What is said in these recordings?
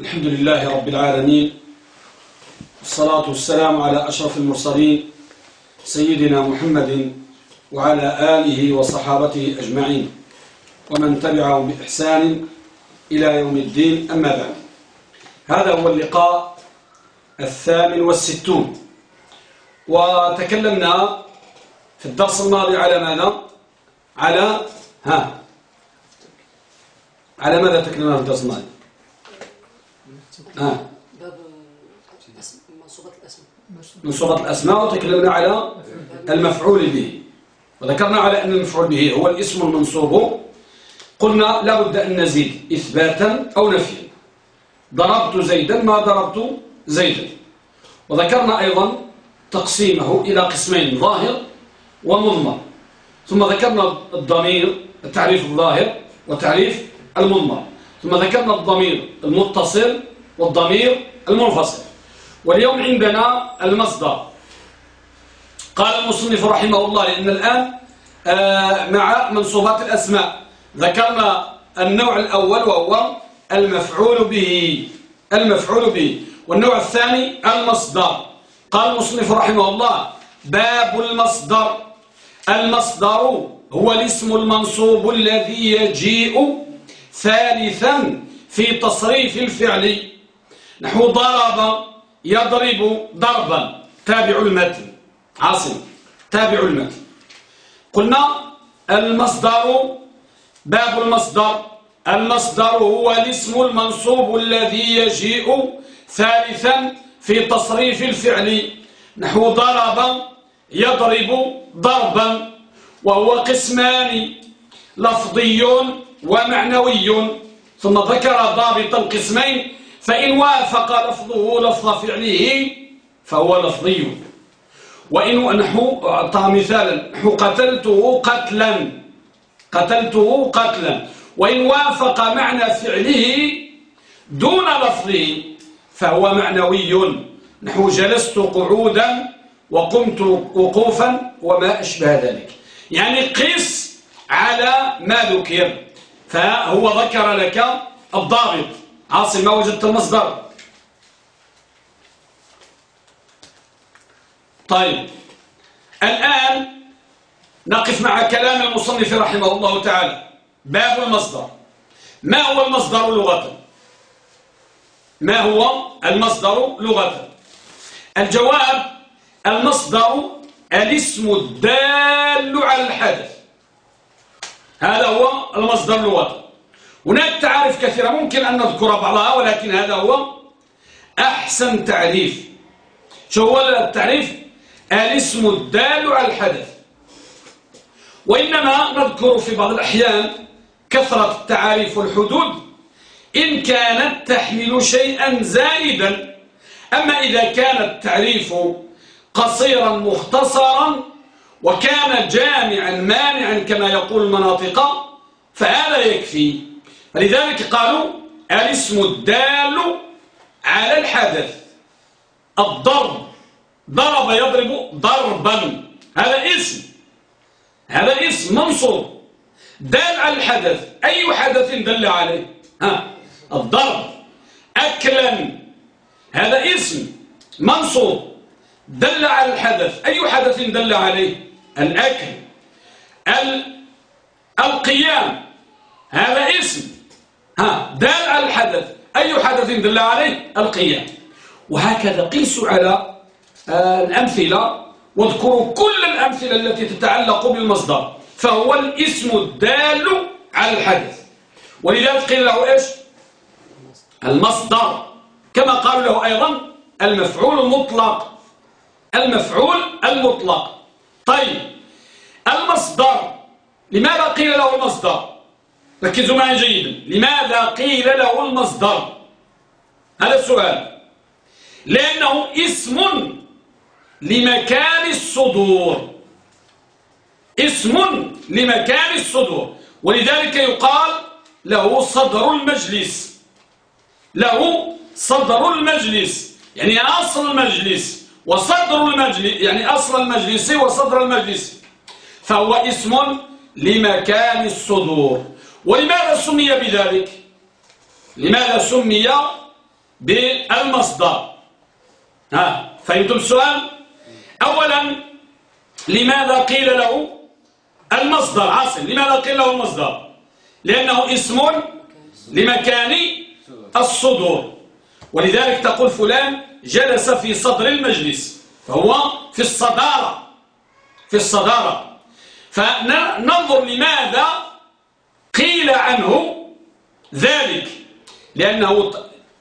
الحمد لله رب العالمين والصلاة والسلام على أشرف المرسلين سيدنا محمد وعلى آله وصحابته أجمعين ومن تبعهم بإحسان إلى يوم الدين أما بعد. هذا هو اللقاء الثامن والستون. وتكلمنا في الدرس الماضي على ماذا؟ على ها. على ماذا تكلمنا في الدرس الماضي؟ آه. باب منصوبات الأسماء. منصوبات الأسماء وتكلمنا على المفعول به. وذكرنا على أن المفعول به هو الاسم المنصوب. قلنا لا بد أن نزيد إثباتا أو نفيا. ضربت زيدا ما ضربت زيدا. وذكرنا أيضا تقسيمه إلى قسمين ظاهر ومضمر. ثم ذكرنا الضمير التعريف الظاهر وتعريف المضمر. ثم ذكرنا الضمير المتصل والضمير المنفصل. واليوم عندنا المصدر. قال المصنف رحمه الله لأن الآن آه، مع منصوبات الأسماء ذكرنا النوع الأول وهو المفعول به المفعول به. والنوع الثاني المصدر. قال المصنف رحمه الله باب المصدر. المصدر هو الاسم المنصوب الذي يجيء ثالثا في تصريف الفعل. نحو ضرب يضرب ضربا. تابع المتن. عاصم تابع المتن. قلنا المصدر باب المصدر. المصدر هو الاسم المنصوب الذي يجيء ثالثا في تصريف الفعل. نحو ضرب يضرب ضربا. وهو قسمان لفظي ومعنوي ثم ذكر ضابط القسمين فإن وافق لفظه لفظ فعله فهو لفظي. وإن نحو أعطى مثالا. نحو قتلته قتلا. قتلته قتلا. وإن وافق معنى فعله دون لفظه فهو معنوي. نحو جلست قعودا وقمت وقوفا وما أشبه ذلك. يعني قس على ما ذكر. فهو ذكر لك الضابط. عاصم ما وجدت المصدر. طيب الآن نقف مع كلام المصنف رحمه الله تعالى. باب المصدر؟ ما هو المصدر لغة؟ ما هو المصدر لغة؟ الجواب المصدر الاسم الدال على الحدث. هذا هو المصدر لغة. هناك تعارف كثيرة ممكن أن نذكر بعضها ولكن هذا هو أحسن تعريف. شو هو التعريف؟ الاسم الدال على الحدث. وإنما نذكر في بعض الأحيان كثرة التعاريف والحدود إن كانت تحمل شيئا زائدا أما إذا كان التعريف قصيرا مختصرا وكان جامعا مانعا كما يقول المناطق فهذا يكفي. فلذلك قالوا الاسم الدال على الحدث. الضرب. ضرب يضرب ضربا. هذا اسم. هذا اسم منصوب. دال على الحدث. أي حدث دل عليه؟ ها. الضرب. أكلا. هذا اسم. منصوب. دل على الحدث. أي حدث دل عليه؟ الأكل. القيام. هذا اسم. ها دال على الحدث. أي حدث دل عليه؟ القيام. وهكذا قيسوا على آه، الأمثلة واذكروا كل الأمثلة التي تتعلق بالمصدر. فهو الاسم الدال على الحدث. ولذلك قيل له إيش؟ المصدر. كما قالوا له أيضا المفعول المطلق. المفعول المطلق. طيب المصدر. لماذا قيل له المصدر؟ ركزوا معي جيدا لماذا قيل له المصدر؟ هذا السؤال. لأنه اسم لمكان الصدور. اسم لمكان الصدور. ولذلك يقال له صدر المجلس. له صدر المجلس. يعني أصل المجلس وصدر المجلس. يعني أصل المجلس وصدر المجلس. فهو اسم لمكان الصدور. ولماذا سمي بذلك؟ لماذا سمي بالمصدر؟ ها فهمتم السؤال؟ أولا لماذا قيل له المصدر؟ عاصم لماذا قيل له المصدر؟ لأنه اسم لمكان الصدور. ولذلك تقول فلان جلس في صدر المجلس فهو في الصدارة في الصدارة. فننظر لماذا قيل عنه ذلك لأنه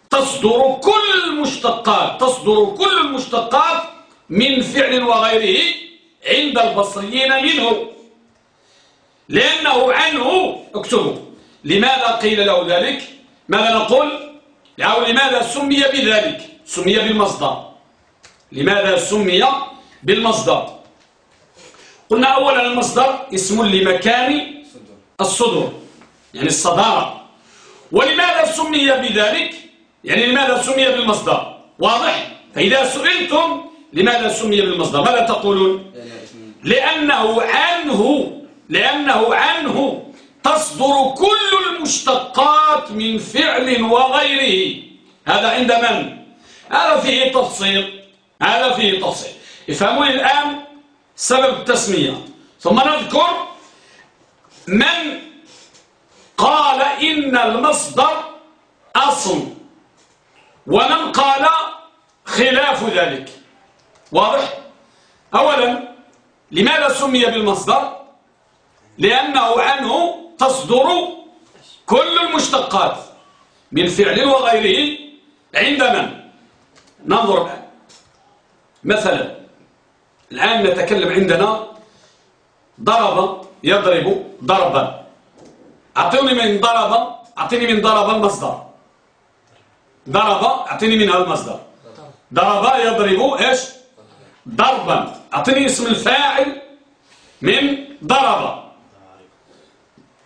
تصدر كل المشتقات تصدر كل المشتقات من فعل وغيره عند البصريين منه. لأنه عنه اكتبوا. لماذا قيل له ذلك؟ ماذا نقول؟ أو لماذا سمي بذلك؟ سمي بالمصدر. لماذا سمي بالمصدر؟ قلنا أولا المصدر اسم لمكان الصدر. يعني الصدارة. ولماذا سمي بذلك؟ يعني لماذا سمي بالمصدر؟ واضح؟ فإذا سئلتم لماذا سمي بالمصدر؟ ماذا تقولون؟ لأنه عنه لأنه عنه تصدر كل المشتقات من فعل وغيره. هذا عند من؟ هذا فيه تفصيل. هذا فيه تفصيل. افهموني الآن سبب التسمية. ثم نذكر من قال إن المصدر أصل. ومن قال خلاف ذلك. واضح؟ أولا لماذا سمي بالمصدر؟ لأنه عنه تصدر كل المشتقات من فعل وغيره عند من؟ ننظر مثلا الآن نتكلم عندنا ضرب يضرب ضربا. أعطوني من ضرب أعطيني من ضرب المصدر. ضرب أعطيني منها المصدر. ضرب يضرب إيش؟ ضربا. أعطيني اسم الفاعل من ضرب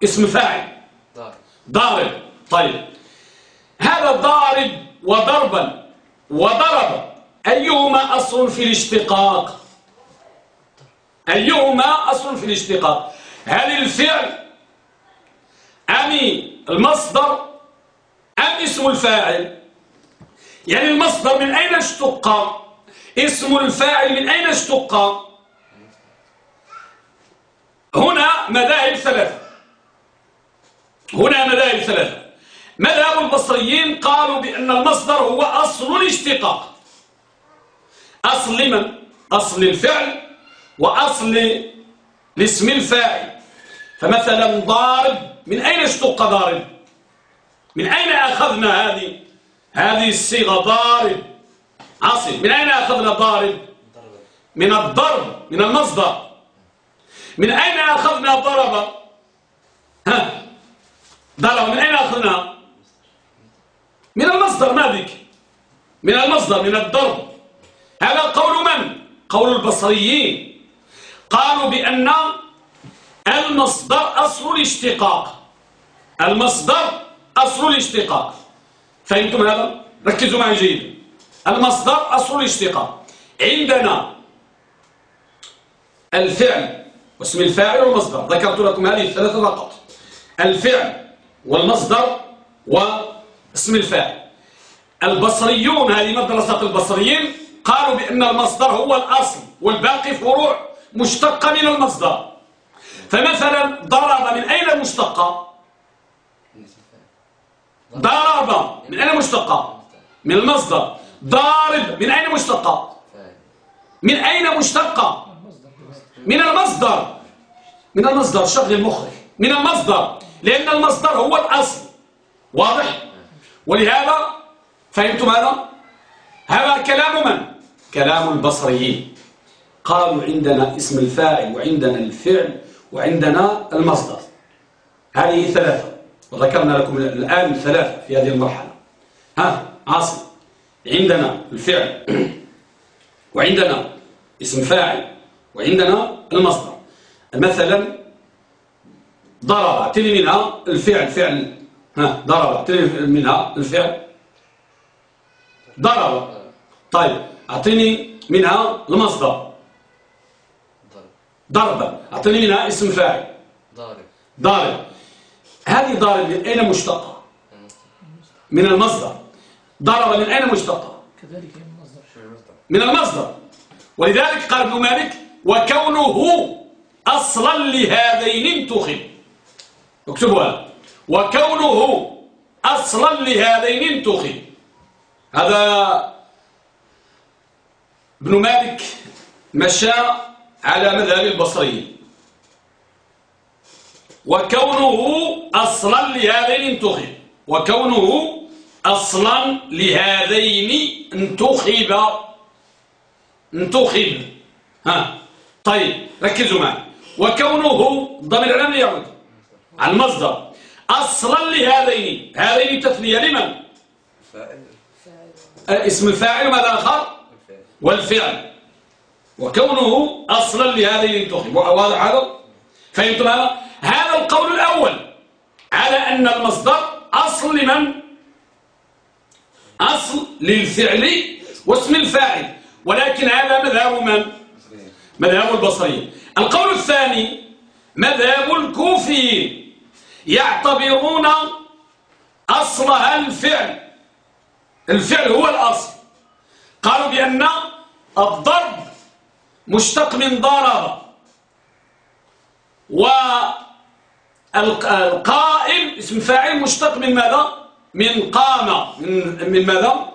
اسم فاعل. ضارب. طيب. هذا ضارب وضربا وضرب أيهما أصل في الاشتقاق؟ أيهما أصل في الاشتقاق؟ هل الفعل أم المصدر أم اسم الفاعل. يعني المصدر من أين اشتق؟ اسم الفاعل من أين اشتق؟ هنا مذاهب ثلاثة. هنا مذاهب ثلاثة. مذهب البصريين قالوا بأن المصدر هو أصل الاشتقاق. أصل لمن؟ أصل الفعل وأصل لاسم الفاعل. فمثلا ضارب من أين اشتق ضارب؟ من أين أخذنا هذه هذه الصيغة ضارب عاصم من أين أخذنا ضارب؟ من الضرب من المصدر من أين أخذنا ضرب؟ ها ضرب من أين أخذنا؟ من المصدر ما بك من المصدر من الضرب هذا قول من قول البصريين قالوا بأن المصدر أصل الاشتقاق. المصدر أصل الاشتقاق. فهمتم هذا؟ ركزوا معي جيدا المصدر أصل الاشتقاق. عندنا الفعل واسم الفاعل والمصدر. ذكرت لكم هذه الثلاثة فقط الفعل والمصدر واسم الفاعل. البصريون هذه مدرسة البصريين قالوا بأن المصدر هو الأصل والباقي فروع مشتقة من المصدر. فمثلا ضرب من أين مشتقة ضرب من أين مشتقة من المصدر. ضارب من أين مشتقة من أين مشتقة من المصدر. من المصدر شغل مخك من المصدر لأن المصدر هو الأصل. واضح؟ ولهذا فهمتم هذا؟ هذا كلام من؟ كلام البصريين. قالوا عندنا اسم الفاعل وعندنا الفعل. وعندنا المصدر. هذه ثلاثة وذكرنا لكم الآن ثلاثة في هذه المرحلة. ها عاصم عندنا الفعل وعندنا اسم فاعل وعندنا المصدر. مثلا ضرب اعتني منها الفعل فعل ها ضرب اعتني منها الفعل. ضرب طيب أعطيني منها المصدر. ضربا أعطيني منها اسم فاعل ضارب ضارب هذه ضارب من أين مشتقة من المصدر ضرب من أين مشتقة كذلك من المصدر من المصدر ولذلك قال ابن مالك وكونه أصلا لهذين انتخب اكتبوها وكونه أصلا لهذين انتخب هذا ابن مالك مشى على مذهب البصري. وكونه أصلا لهذين انتخب. وكونه أصلا لهذين انتخب. انتخب. ها. طيب ركزوا معي. وكونه ضمير العلم يعود. على المصدر. أصلا لهذين. هذين تثنية لمن؟ فاعل اسم الفاعل ماذا آخر؟ والفعل. وكونه أصلا لهذين انتخب واضح هذا؟ فهمتم هذا؟ هذا القول الأول على أن المصدر أصل لمن؟ أصل للفعل واسم الفاعل. ولكن هذا مذهب من؟ مذهب البصريين. القول الثاني مذهب الكوفيين. يعتبرون أصلها الفعل. الفعل هو الأصل. قالوا بأن الضرب مشتق من ضرب والقائم اسم فاعل مشتق من ماذا؟ من قام. من, من ماذا؟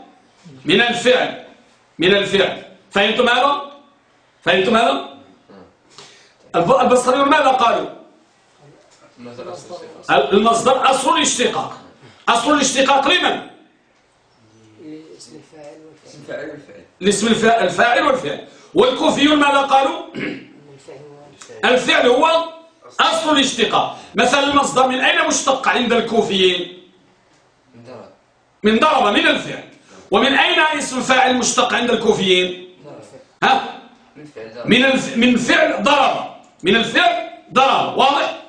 من الفعل. من الفعل. فهمتم هذا؟ فهمتم هذا؟ البصريون ماذا قالوا؟ المصدر أصل الاشتقاق. أصل الاشتقاق لمن؟ اسم الفاعل والفعل. الاسم الفا- الفاعل والفعل. والكوفيون ماذا قالوا؟ الفعل هو أصل الاشتقاق. مثلا المصدر من أين مشتق عند الكوفيين؟ من ضرب. من الفعل. ومن أين اسم فاعل مشتق عند الكوفيين؟ ها؟ من الف... من فعل ضرب. من الفعل ضرب. واضح؟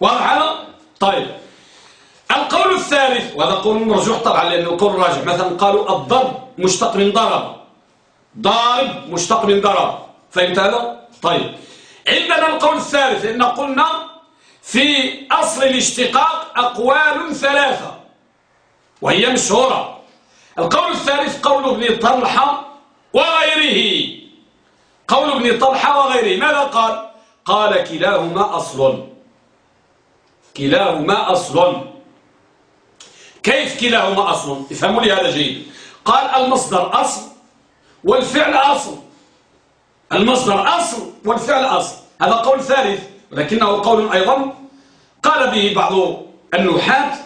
واضح هذا طيب. القول الثالث وهذا قول مرجوح طبعا لأن القول الراجح مثلا قالوا الضرب مشتق من ضرب. ضارب مشتق من ضرب فهمت هذا؟ طيب. عندنا القول الثالث إن قلنا في أصل الاشتقاق أقوال ثلاثة وهي مشهورة. القول الثالث قول ابن طلحة وغيره. قول ابن طلحة وغيره. ماذا قال؟ قال كلاهما أصل. كلاهما أصل. كيف كلاهما أصل؟ افهموا لي هذا جيد. قال المصدر أصل والفعل أصل. المصدر أصل والفعل أصل. هذا قول ثالث ولكنه قول أيضا. قال به بعض النحاة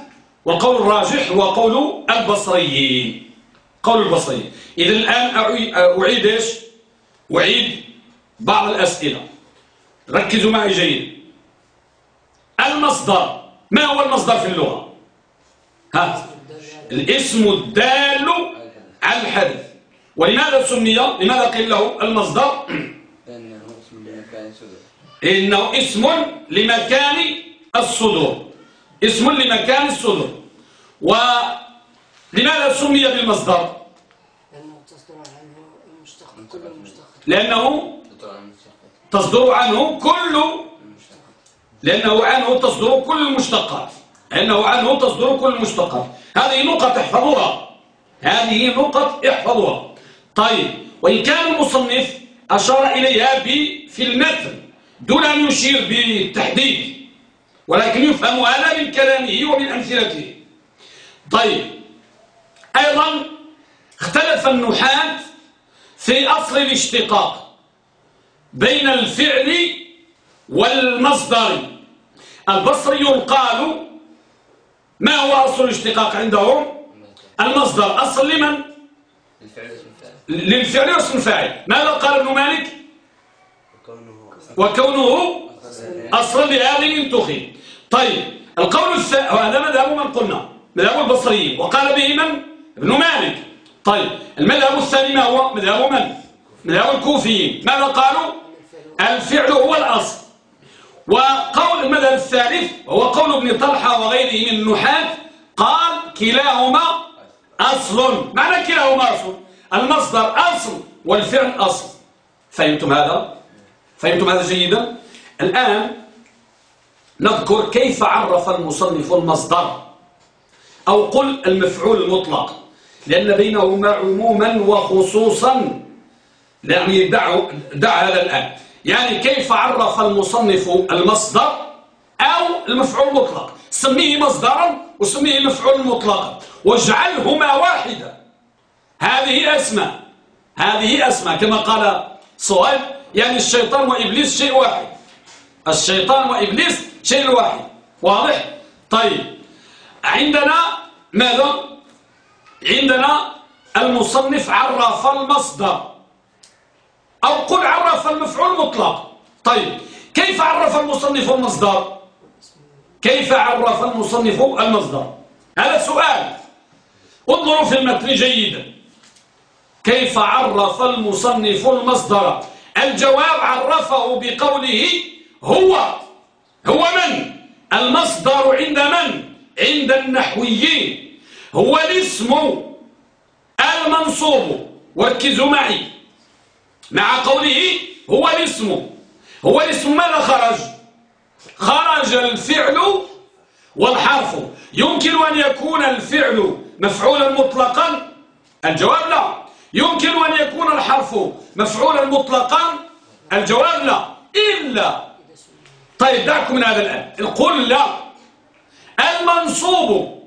والقول الراجح هو قول البصريين قول البصريين إذا الآن أعيد, إيش؟ أعيد بعض الأسئلة. ركزوا معي جيد. المصدر. ما هو المصدر في اللغة؟ ها؟ الاسم الدال على الحدث ولماذا سمي؟ لماذا قيل له المصدر؟ لأنه اسم لمكان صدر إنه اسم لمكان الصدور. اسم لمكان الصدور. ولماذا سمي بالمصدر؟ لأنه تصدر عنه كل المشتق لأنه تطلع من المشتقات. تصدر عنه كل المشتقات. لأنه عنه تصدر كل المشتقات. لأنه عنه تصدر كل المشتقات. هذه نقط احفظوها. هذه نقط احفظوها. طيب وإن كان المصنف أشار إليها في المتن دون أن يشير بالتحديد ولكن يفهم هذا من كلامه ومن أمثلته. طيب أيضا اختلف النحاة في أصل الاشتقاق بين الفعل والمصدر. البصريون قالوا ما هو أصل الاشتقاق عندهم؟ المصدر. أصل لمن؟ الفعل اسم الفاعل للفعل ماذا قال ابن مالك؟ وكونه أصلا لهذه انتخب طيب القول الثاني وهذا مذهب من قلنا مذهب البصريين. وقال به من؟ ابن مالك. طيب المذهب الثاني ما هو؟ مذهب من؟ مذهب الكوفيين. ماذا قالوا؟ الفعل هو الأصل. وقول المذهب الثالث وهو قول ابن طلحة وغيره من النحاة قال كلاهما أصل. معنى كلاهما أصل. المصدر أصل والفعل أصل. فهمتم هذا؟ فهمتم هذا جيدا؟ الآن نذكر كيف عرف المصنف المصدر أو قل المفعول المطلق. لأن بينهما عموما وخصوصا. يعني دع, دع هذا الآن. يعني كيف عرف المصنف المصدر أو المفعول المطلق؟ سميه مصدرا وسميه مفعول مطلقا. واجعلهما واحدا. هذه أسماء. هذه أسماء. كما قال صهيب يعني الشيطان وإبليس شيء واحد. الشيطان وإبليس شيء واحد. واضح؟ طيب. عندنا ماذا؟ عندنا المصنف عرف المصدر. أو قل عرف المفعول مطلق. طيب. كيف عرف المصنف المصدر؟ كيف عرف المصنف المصدر؟ هذا سؤال. انظروا في المتن جيدا. كيف عرف المصنف المصدر؟ الجواب عرفه بقوله هو. هو من؟ المصدر عند من؟ عند النحويين. هو الاسم المنصوب. وركزوا معي. مع قوله هو الاسم. هو الاسم ماذا خرج؟ خرج الفعل والحرف. يمكن أن يكون الفعل مفعولا مطلقا؟ الجواب لا. يمكن أن يكون الحرف مفعولا مطلقا؟ الجواب لا إلا. طيب دعكم من هذا الآن. قل لا. المنصوب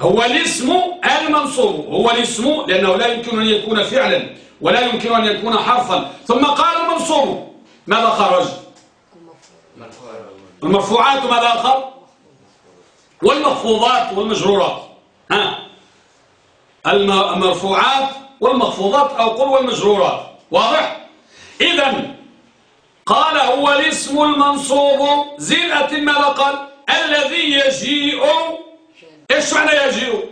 هو الاسم المنصوب هو الاسم لأنه لا يمكن أن يكون فعلا ولا يمكن أن يكون حرفا. ثم قال المنصوب ماذا خرج؟ المرفوعات ماذا آخر؟ والمخفوضات والمجرورات. ها؟ المرفوعات والمخفوضات أو قل والمجرورات. واضح؟ إذا قال هو الاسم المنصوب زينة ماذا قال الذي يجيء. إيش معنى يجيء؟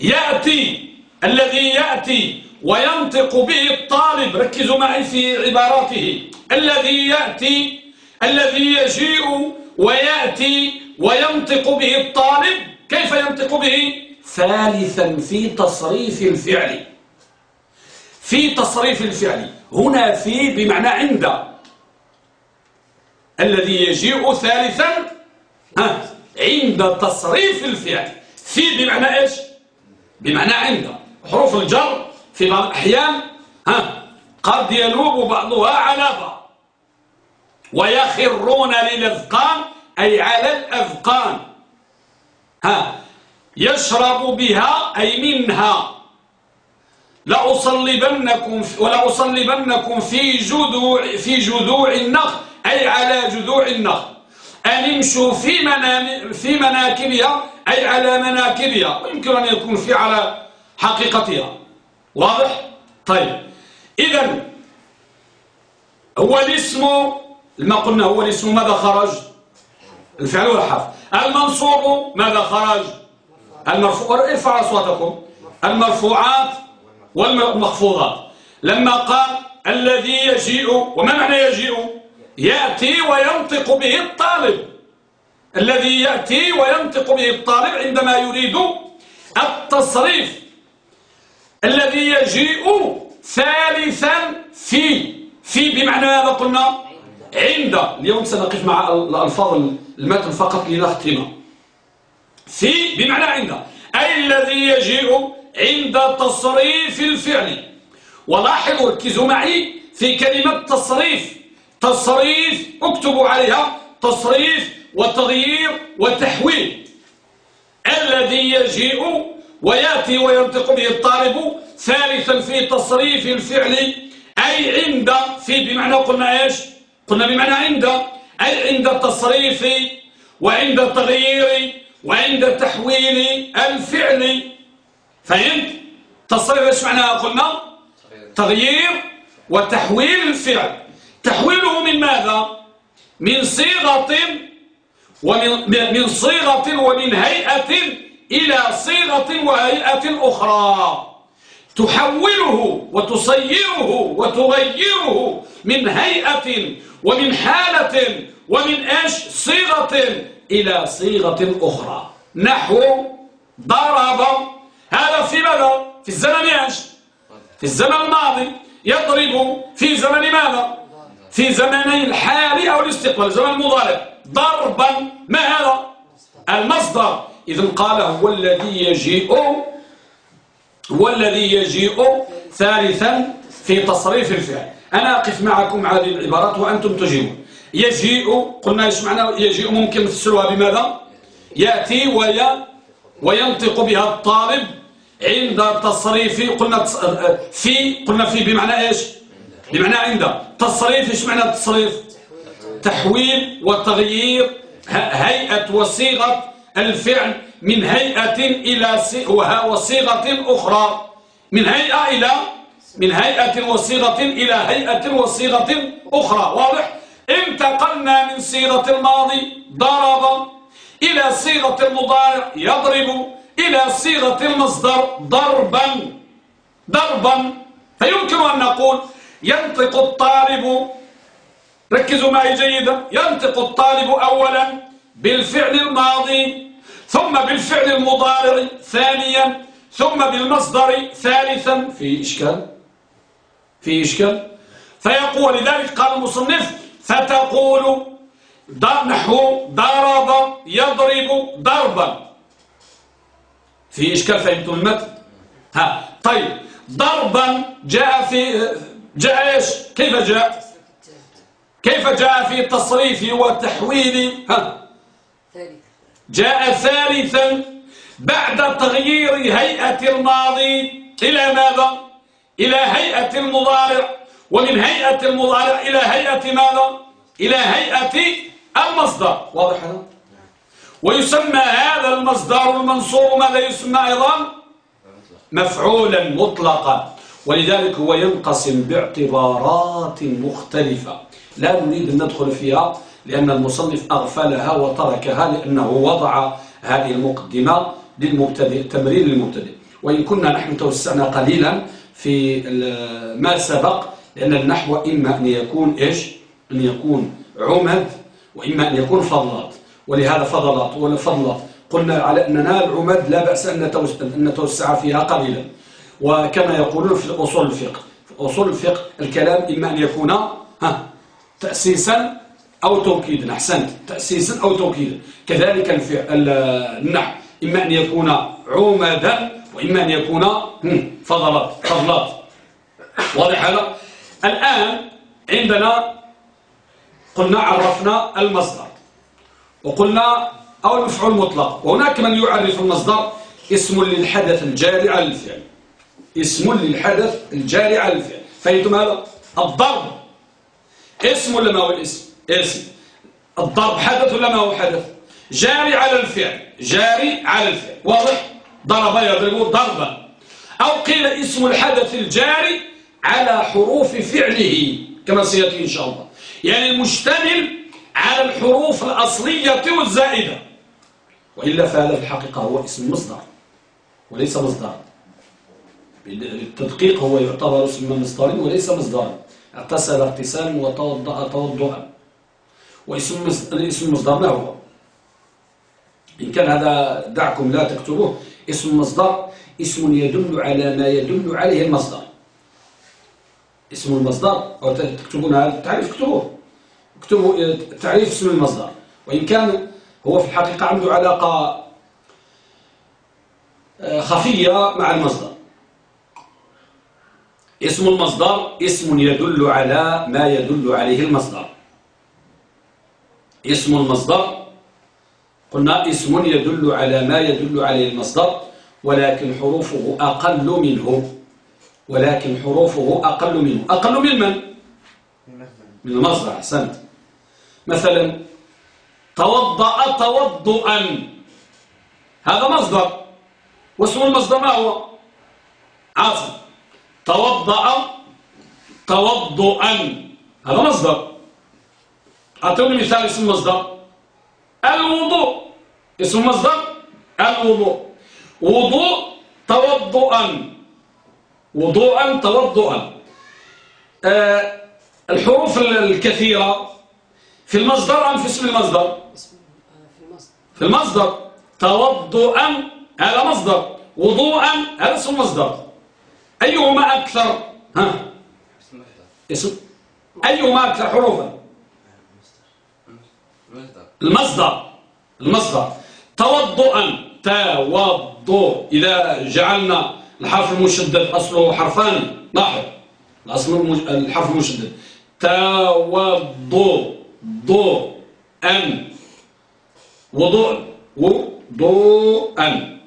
يأتي الذي يأتي وينطق به الطالب. ركزوا معي في عباراته. الذي يأتي الذي يجيء ويأتي وينطق به الطالب. كيف ينطق به؟ ثالثا في تصريف الفعل. في تصريف الفعل هنا في بمعنى عند. الذي يجيء ثالثا عند تصريف الفعل. في بمعنى إيش؟ بمعنى عند. حروف الجر في بعض الأحيان ها قد ينوب بعضها على بعض. ويخرون للأذقان أي على الأذقان ها يشرب بها أي منها. لأصلبنكم ولأصلبنكم في جذوع في جذوع النخل أي على جذوع النخل. أن امشوا في منام في مناكبها أي على مناكبها. ويمكن أن يكون في على حقيقتها. واضح؟ طيب. إذا هو الاسم لما قلنا هو الاسم ماذا خرج؟ الفعل والحرف المنصوب ماذا خرج؟ المرفوع ارفع أصواتكم. المرفوعات والمخفوضات لما قال الذي يجيء وما معنى يجيء؟ يأتي وينطق به الطالب. الذي يأتي وينطق به الطالب عندما يريد التصريف. الذي يجيء ثالثا في في بمعنى ماذا قلنا؟ عند. اليوم سنقف مع الألفاظ المتن فقط لنختم في بمعنى عند. أي الذي يجيء عند تصريف الفعل ولاحظوا ركزوا معي في كلمة تصريف. تصريف اكتبوا عليها. تصريف وتغيير وتحويل. الذي يجيء ويأتي وينطق به الطالب ثالثا في تصريف الفعل أي عند في بمعنى قلنا إيش؟ قلنا بمعنى عند. أي عند التصريف وعند التغيير وعند تحويل الفعل. فهمت؟ تصريف إيش معناها قلنا؟ تغيير وتحويل الفعل. تحويله من ماذا؟ من صيغة ومن من صيغة ومن هيئة إلى صيغة وهيئة أخرى. تحوله وتصيره وتغيره من هيئة ومن حالة ومن إيش؟ صيغة إلى صيغة أخرى. نحو ضرب هذا في ماذا؟ في الزمن إيش؟ في الزمن الماضي يضرب في زمن ماذا؟ في زمني الحال أو الاستقبال زمن المضارع. ضربا ما هذا؟ المصدر. إذن قال هو الذي يجيء هو الذي يجيء ثالثا في تصريف الفعل. أنا أقف معكم هذه العبارات وأنتم تجيبون يجيء قلنا إيش معنى يجيء ممكن نفسرها بماذا؟ يأتي وي وينطق بها الطالب عند تصريف قلنا في قلنا في بمعنى إيش؟ بمعنى عند. تصريف إيش معنى التصريف؟ تحويل وتغيير هيئة وصيغة الفعل من هيئة إلى وصيغة أخرى. من هيئة إلى من هيئة وصيغة إلى هيئة وصيغة أخرى. واضح؟ انتقلنا من صيغة الماضي ضرب إلى صيغة المضارع يضرب إلى صيغة المصدر ضربا. ضربا. فيمكن أن نقول ينطق الطالب ركزوا معي جيدا. ينطق الطالب أولا بالفعل الماضي ثم بالفعل المضارع ثانيا ثم بالمصدر ثالثا. في إشكال؟ في إشكال؟ فيقول لذلك قال المصنف فتقول نحو ضرب يضرب ضربا في إشكال فهمتم المتن ها طيب ضربا جاء في جاء إيش؟ كيف جاء؟ كيف جاء في التصريف والتحويل ها جاء ثالثا بعد تغيير هيئة الماضي إلى ماذا؟ إلى هيئة المضارع. ومن هيئة المضارع إلى هيئة ماذا؟ إلى هيئة المصدر. واضح هذا؟ ويسمى هذا المصدر المنصور ماذا يسمى أيضا مفعولا مطلقا. ولذلك هو ينقسم باعتبارات مختلفة. لا نريد أن ندخل فيها لأن المصنف أغفلها وتركها لأنه وضع هذه المقدمة للمبتدئ تمرين للمبتدئ. وإن كنا نحن توسعنا قليلا في ما سبق لأن النحو إما أن يكون إيش؟ أن يكون عمد وإما أن يكون فضلات. ولهذا فضلات ولا فضلات قلنا على أننا العمد لا بأس أن نتوسع فيها قليلا. وكما يقولون في أصول الفقه. في أصول الفقه الكلام إما أن يكون ها تأسيسا أو توكيدا. أحسنت. تأسيسا أو توكيدا. كذلك النحو. إما أن يكون عمدا وإما أن يكون فضلات. فضلات. واضح هذا؟ الآن عندنا قلنا عرفنا المصدر. وقلنا أو المفعول المطلق وهناك من يعرف المصدر؟ اسم للحدث الجاري على الفعل. اسم للحدث الجاري على الفعل. فهمتم هذا؟ الضرب. اسم ولا ما هو الاسم؟ اسم. الضرب حدث ولا ما هو حدث؟ جاري على الفعل. جاري على الفعل. واضح؟ ضرب يضرب ضربا. أو قيل اسم الحدث الجاري على حروف فعله كما سيأتي إن شاء الله. يعني المشتمل على الحروف الأصلية والزائدة. وإلا فهذا في الحقيقة هو اسم مصدر وليس مصدر. بالتدقيق هو يعتبر اسم مصدر وليس مصدر. اغتسل اغتسالا وتوضأ توضؤا. واسم المصدر ما هو. إن كان هذا دعكم لا تكتبوه. اسم المصدر اسم يدل على ما يدل عليه المصدر. اسم المصدر أو تكتبون هذا التعريف اكتبوه. اكتبوا تعريف اسم المصدر. وإن كان هو في الحقيقة عنده علاقة آه، خفية مع المصدر. اسم المصدر اسم يدل على ما يدل عليه المصدر. اسم المصدر قلنا اسم يدل على ما يدل عليه المصدر ولكن حروفه أقل منه. ولكن حروفه أقل منه. أقل من من؟ من المصدر أحسنت. مثلا توضأ توضؤا. هذا مصدر. واسم المصدر ما هو؟ عاصم توضأ توضؤا. هذا مصدر. أعطوني مثال اسم المصدر. الوضوء. اسم المصدر الوضوء. وضوء توضؤا. وضوءا توضؤا. آه الحروف الكثيرة في المصدر أم في اسم المصدر؟ في المصدر. توضؤا هذا مصدر وضوءا هذا اسم المصدر أيهما أكثر؟ ها؟ اسم. أيهما أكثر حروفا؟ المصدر. المصدر. توضؤا. توضؤ. إذا جعلنا الحرف المشدد أصله حرفان لاحظ الأصل الحرف المشدد. توضو ضو أن. وضوء. وضوءا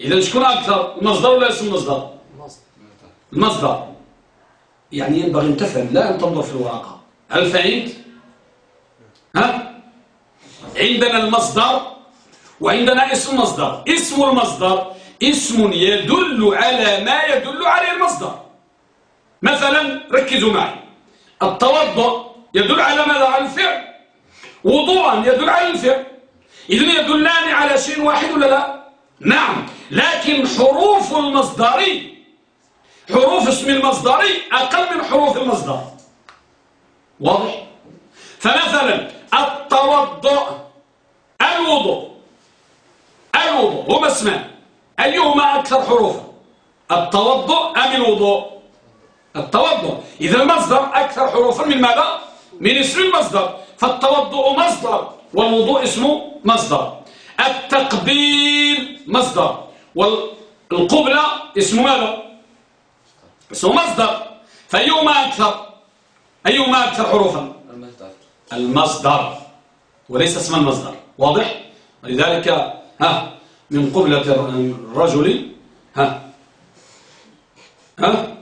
إذا شكون أكثر؟ المصدر ولا اسم المصدر مصدر. المصدر يعني ينبغي أن تفهم لا أن تنظر في الورقة. هل فهمت؟ ها؟ عندنا المصدر وعندنا اسم المصدر اسم المصدر اسم يدل على ما يدل عليه المصدر. مثلا ركزوا معي. التوضؤ يدل على ماذا؟ على الفعل. وضوءا يدل على الفعل. إذن يدلان على شيء واحد ولا لا؟ نعم. لكن حروف المصدر حروف اسم المصدر أقل من حروف المصدر. واضح؟ فمثلا التوضؤ الوضوء. الوضوء هما اسمان أيهما أكثر حروفا؟ التوضؤ أم الوضوء؟ التوضؤ إذا المصدر أكثر حروفا من ماذا؟ من اسم المصدر. فالتوضؤ مصدر والوضوء اسمه مصدر. التقبيل مصدر. والقبلة اسمه ماذا؟ اسمه مصدر. فأيهما أكثر؟ أيهما أكثر حروفا؟ المصدر المصدر. وليس اسم المصدر. واضح؟ ولذلك ها من قبلة الرجل ها ها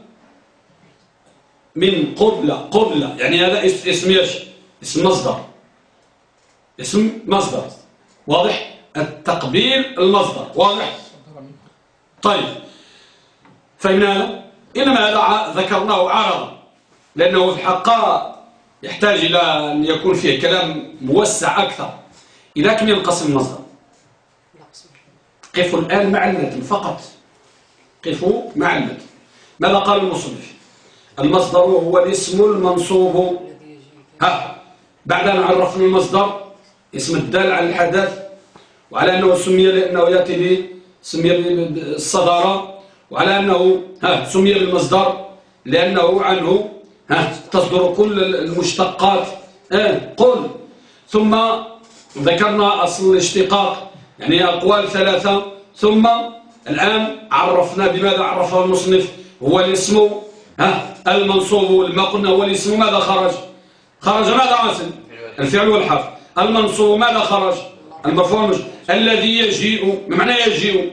من قبلة قبلة يعني هذا اس- اسم إيش؟ اسم مصدر. اسم مصدر. واضح؟ التقبيل المصدر. واضح؟ طيب. فإن إنما هذا ذكرناه عرضا. لأنه في الحق يحتاج إلى أن يكون فيه كلام موسع أكثر. إلى كم ينقسم المصدر. قفوا الآن مع المتن فقط. قفوا مع المتن. ماذا قال المصنف؟ المصدر هو الاسم المنصوب. ها بعد أن عرفنا المصدر اسم الدال على الحدث وعلى أنه سمي لأنه يأتي سمي بالصدارة وعلى أنه ها سمي بالمصدر لأنه عنه ها تصدر كل المشتقات. ها قل. ثم ذكرنا أصل الاشتقاق يعني أقوال ثلاثة. ثم الآن عرفنا بماذا عرفه المصنف. هو الاسم ها المنصوب هو الاسم ماذا خرج؟ خرج ماذا عاصم؟ الفعل والحرف. المنصوب ماذا خرج؟ والمجرور الذي يجيء ما معنى يجيء.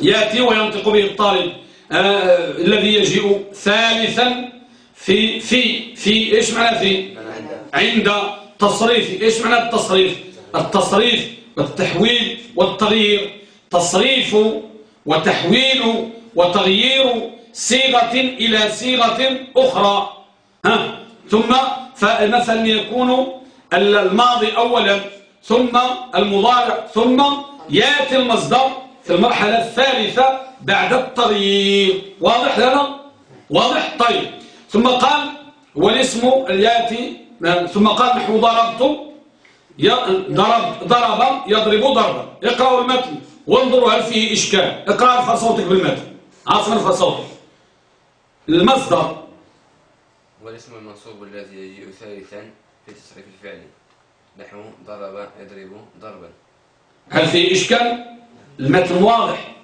يأتي وينطق به الطالب. آه الذي يجيء ثالثا في في في إيش معنى في؟ عند تصريف. إيش معنى التصريف؟ التصريف والتحويل والتغيير. تصريف وتحويل وتغيير صيغة إلى صيغة أخرى. ها؟ ثم فمثلا يكون الماضي أولا ثم المضارع ثم يأتي المصدر في المرحلة الثالثة بعد التغيير. واضح لنا؟ واضح؟ طيب. ثم قال والاسم يأتي ثم قال نحو ضربت ضرب ضرب يضرب ضربا. اقرأوا المتن وانظروا هل فيه إشكال. اقرأ ارفع صوتك بالمتن عاصم ارفع صوتك المصدر. والاسم المنصوب الذي يجيء ثالثا في تصريف الفعل نحو ضرب يضرب ضربا. هل فيه إشكال؟ المتن واضح.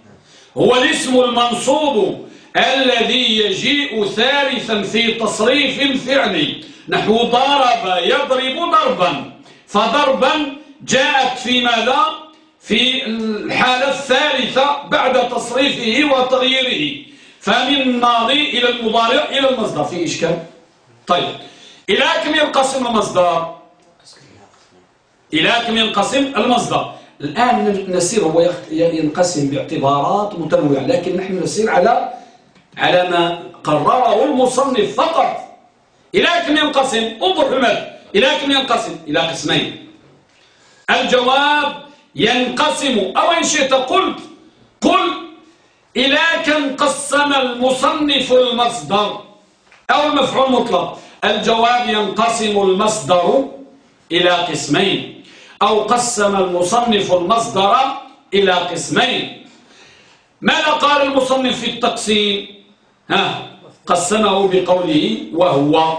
هو الاسم المنصوب الذي يجيء ثالثا في تصريف الفعل نحو ضرب يضرب ضربا. فضربا جاءت في ماذا؟ في الحالة الثالثة بعد تصريفه وتغييره. فمن الماضي إلى المضارع إلى المصدر. في إشكال طيب. إلى كم ينقسم المصدر؟ إلى كم ينقسم المصدر؟ الآن نسير هو ينقسم باعتبارات متنوعة لكن نحن نسير على على ما قرره المصنف فقط. إلى كم ينقسم؟ انظر المثل إلى كم ينقسم؟ إلى قسمين. الجواب ينقسم. أو إن شئت قلت قل إلى كم قسم المصنف المصدر؟ أو المفعول المطلق الجواب ينقسم المصدر إلى قسمين. أو قسم المصنف المصدر إلى قسمين. ماذا قال المصنف في التقسيم؟ ها قسمه بقوله وهو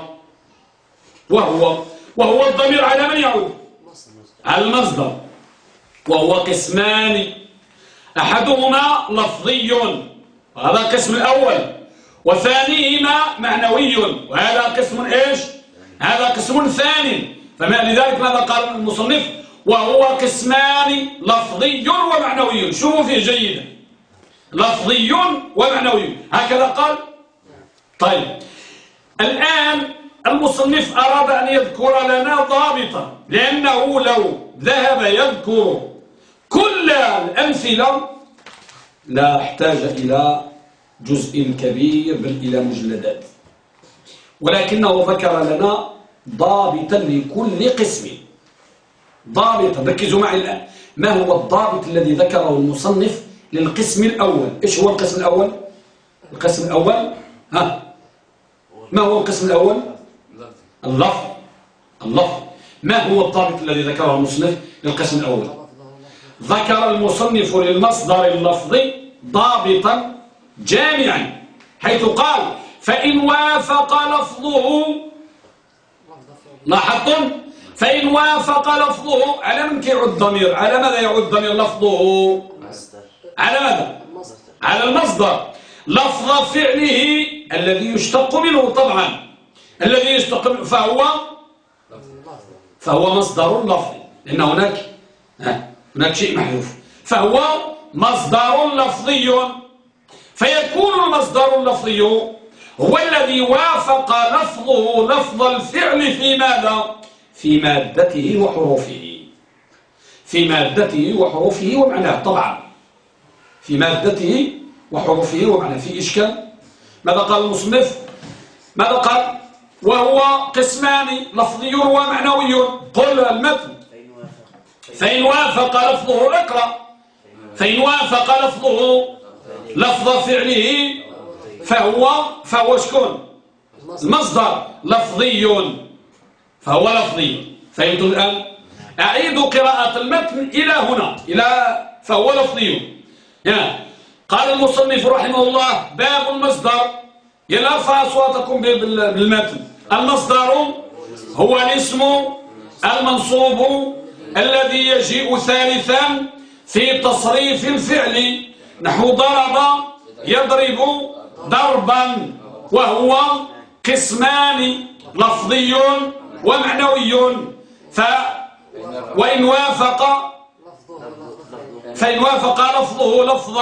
وهو وهو الضمير على من يعود؟ على المصدر. وهو قسمان. أحدهما لفظي. وهذا القسم الأول. وثانيهما معنوي. وهذا قسم إيش؟ هذا قسم ثاني. فما لذلك ماذا قال المصنف؟ وهو قسمان لفظي ومعنوي. شوفوا فيه جيدا. لفظي ومعنوي. هكذا قال. طيب. الآن المصنف أراد أن يذكر لنا ضابطا. لأنه لو ذهب يذكر كل الأمثلة لا احتاج إلى جزء كبير بل إلى مجلدات. ولكنه ذكر لنا ضابطا لكل قسم. ضابطا ركزوا معي الآن. ما هو الضابط الذي ذكره المصنف للقسم الأول؟ إيش هو القسم الأول؟ القسم الأول؟ ها؟ ما هو القسم الأول؟ اللفظ. اللفظ. ما هو الضابط الذي ذكره المصنف للقسم الأول؟ ذكر المصنف للمصدر اللفظي ضابطا جامعا حيث قال فإن وافق لفظه لاحظتم؟ فإن وافق لفظه على من كيعود الضمير؟ على ماذا يعود الضمير لفظه؟ على ماذا؟ على المصدر. لفظ فعله الذي يشتق منه طبعا. الذي يشتق منه فهو؟ فهو مصدر لفظي. لأن هناك هناك شيء محذوف. فهو مصدر لفظي. فيكون المصدر اللفظي هو الذي وافق لفظه لفظ الفعل في ماذا؟ في مادته وحروفه. في مادته وحروفه ومعناه. طبعا. في مادته وحروفه ومعناه. في إشكال. ماذا قال المصنف؟ ماذا قال؟ وهو قسمان لفظي ومعنوي. قل المتن. فإن وافق لفظه اقرأ. فإن وافق لفظه لفظ فعله فهو فهو شكون؟ المصدر لفظي. فهو لفظي. فهمتم الآن أعيد قراءة المتن إلى هنا. إلى فهو لفظي. قال المصنف رحمه الله باب المصدر. يلا ارفع أصواتكم بالمتن. المصدر هو الاسم المنصوب الذي يجيء ثالثا في تصريف الفعل. نحو ضرب يضرب ضربا وهو قسمان لفظي ومعنوي. ف وإن وافق فإن وافق لفظه لفظ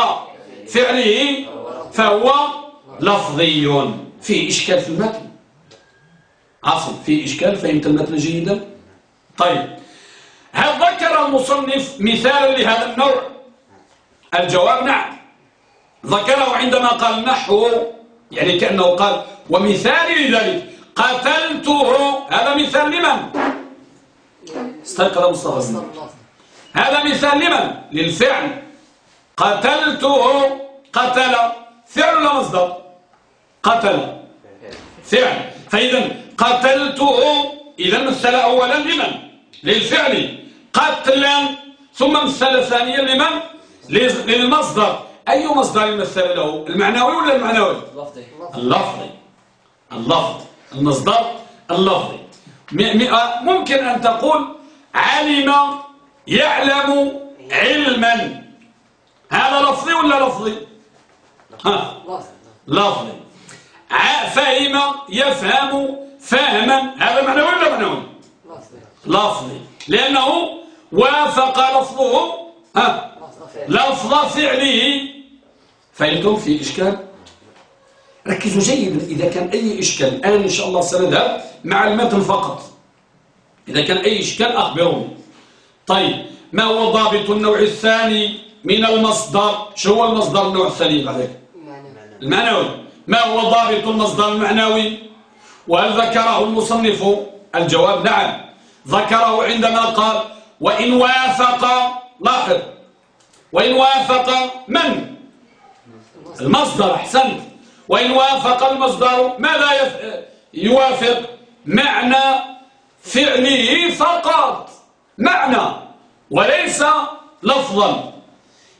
فعله فهو لفظي. في إشكال في المتن. عاصم في إشكال فهمت المتن جيدا. طيب هل ذكر المصنف مثالا لهذا النوع؟ الجواب نعم. ذكره عندما قال نحو يعني كأنه قال ومثال لذلك. قتلته هذا مثال لمن؟ استيقظ مصطفى هذا مثال لمن؟ للفعل. قتلته قتل. فعل مصدر؟ قتل. فعل. فإذا قتلته إذا مثل أولا لمن؟ للفعل قتلا ثم مثل ثانيا لمن؟ للمصدر. أي مصدر يمثل له؟ المعنوي ولا المعنوي؟ اللفظي. اللفظ. المصدر اللفظي. ممكن أن تقول علم يعلم علما. هذا لفظي ولا لفظي؟ ها. لفظي. فهم يفهم فهما هذا معنوي ولا معنوي؟ لفظي. لأنه وافق لفظه ها؟ لفظ فعله. فهمتم في إشكال؟ ركزوا جيدا إذا كان أي إشكال الآن إن شاء الله سنذهب مع المتن فقط. إذا كان أي إشكال أخبروني. طيب ما هو ضابط النوع الثاني من المصدر؟ شو هو المصدر النوع الثاني بعدك؟ المعنوي. ما هو ضابط المصدر المعنوي؟ وهل ذكره المصنف؟ الجواب نعم. ذكره عندما قال وإن وافق لاحظ وإن وافق من؟ المصدر أحسنت. وإن وافق المصدر ماذا يوافق معنى فعله فقط. معنى وليس لفظا.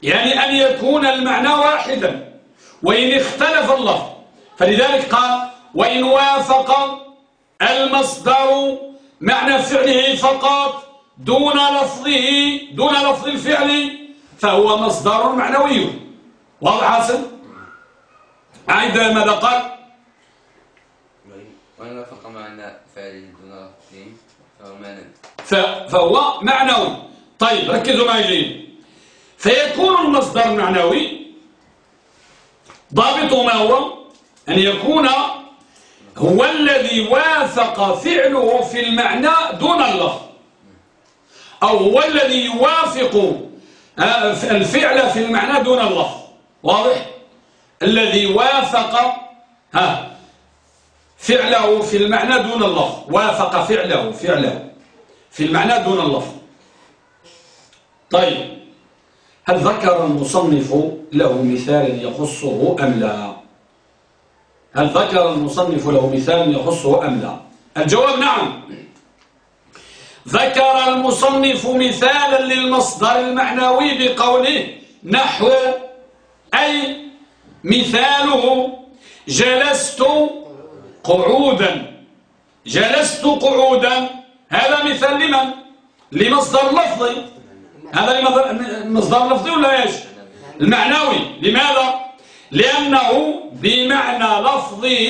يعني أن يكون المعنى واحدا. وإن اختلف اللفظ فلذلك قال وإن وافق المصدر معنى فعله فقط دون لفظه دون لفظ الفعل فهو مصدر معنوي. واضح حسن؟ عيد ماذا قال وإن وافق معنى فعل دون لفظ فهو معنى فهو معنوي. طيب ركزوا معي جيد. فيكون المصدر المعنوي ضابطه ما هو؟ أن يكون هو الذي وافق فعله في المعنى دون اللفظ أو هو الذي يوافق آه، الفعل في المعنى دون اللفظ واضح؟ الذي وافق ها فعله في المعنى دون اللفظ وافق فعله فعله في المعنى دون اللفظ طيب هل ذكر المصنف له مثال يخصه أم لا؟ هل ذكر المصنف له مثال يخصه أم لا؟ الجواب نعم. ذكر المصنف مثالا للمصدر المعنوي بقوله نحو أي مثاله جلست قعودا. جلست قعودا. هذا مثال لمن؟ لمصدر لفظي. هذا مصدر لفظي ولا إيش؟ المعنوي. لماذا؟ لأنه بمعنى لفظه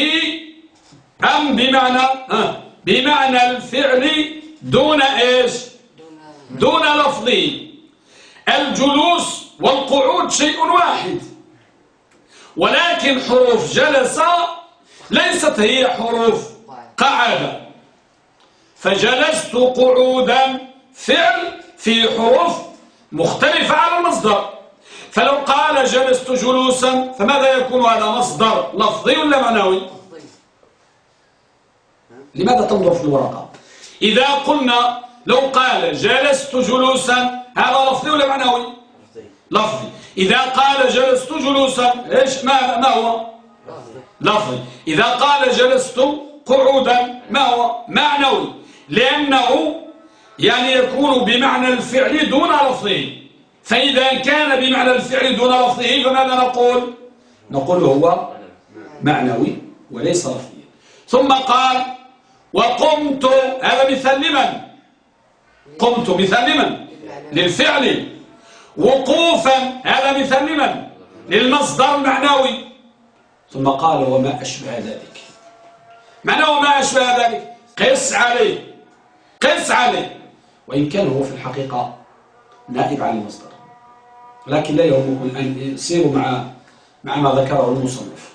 أم بمعنى ها بمعنى الفعل دون إيش؟ دون لفظه. الجلوس والقعود شيء واحد. ولكن حروف جلس ليست هي حروف قعد فجلست قعودا فعل في حروف مختلفة على المصدر. فلو قال جلست جلوسا فماذا يكون هذا مصدر لفظي ولا معنوي؟ لماذا تنظر في الورقة؟ إذا قلنا لو قال جلست جلوسا هذا لفظي ولا معنوي؟ لفظي. إذا قال جلست جلوسا إيش؟ ما, ما هو؟ لفظي. إذا قال جلست قعودا ما هو؟ معنوي. لأنه يعني يكون بمعنى الفعل دون لفظه. فإذا كان بمعنى الفعل دون لفظه فماذا نقول؟ نقول هو معنوي وليس لفظي ثم قال وقمت هذا مثال لمن؟ قمت مثال لمن؟ للفعل. وقوفا هذا مثال لمن؟ للمصدر المعنوي ثم قال وما أشبه ذلك. معنى وما أشبه ذلك؟ قس عليه قس عليه. وإن كان هو في الحقيقة نائب عن المصدر. لكن لا يهمكم أن يسيروا مع مع ما ذكره المصنف.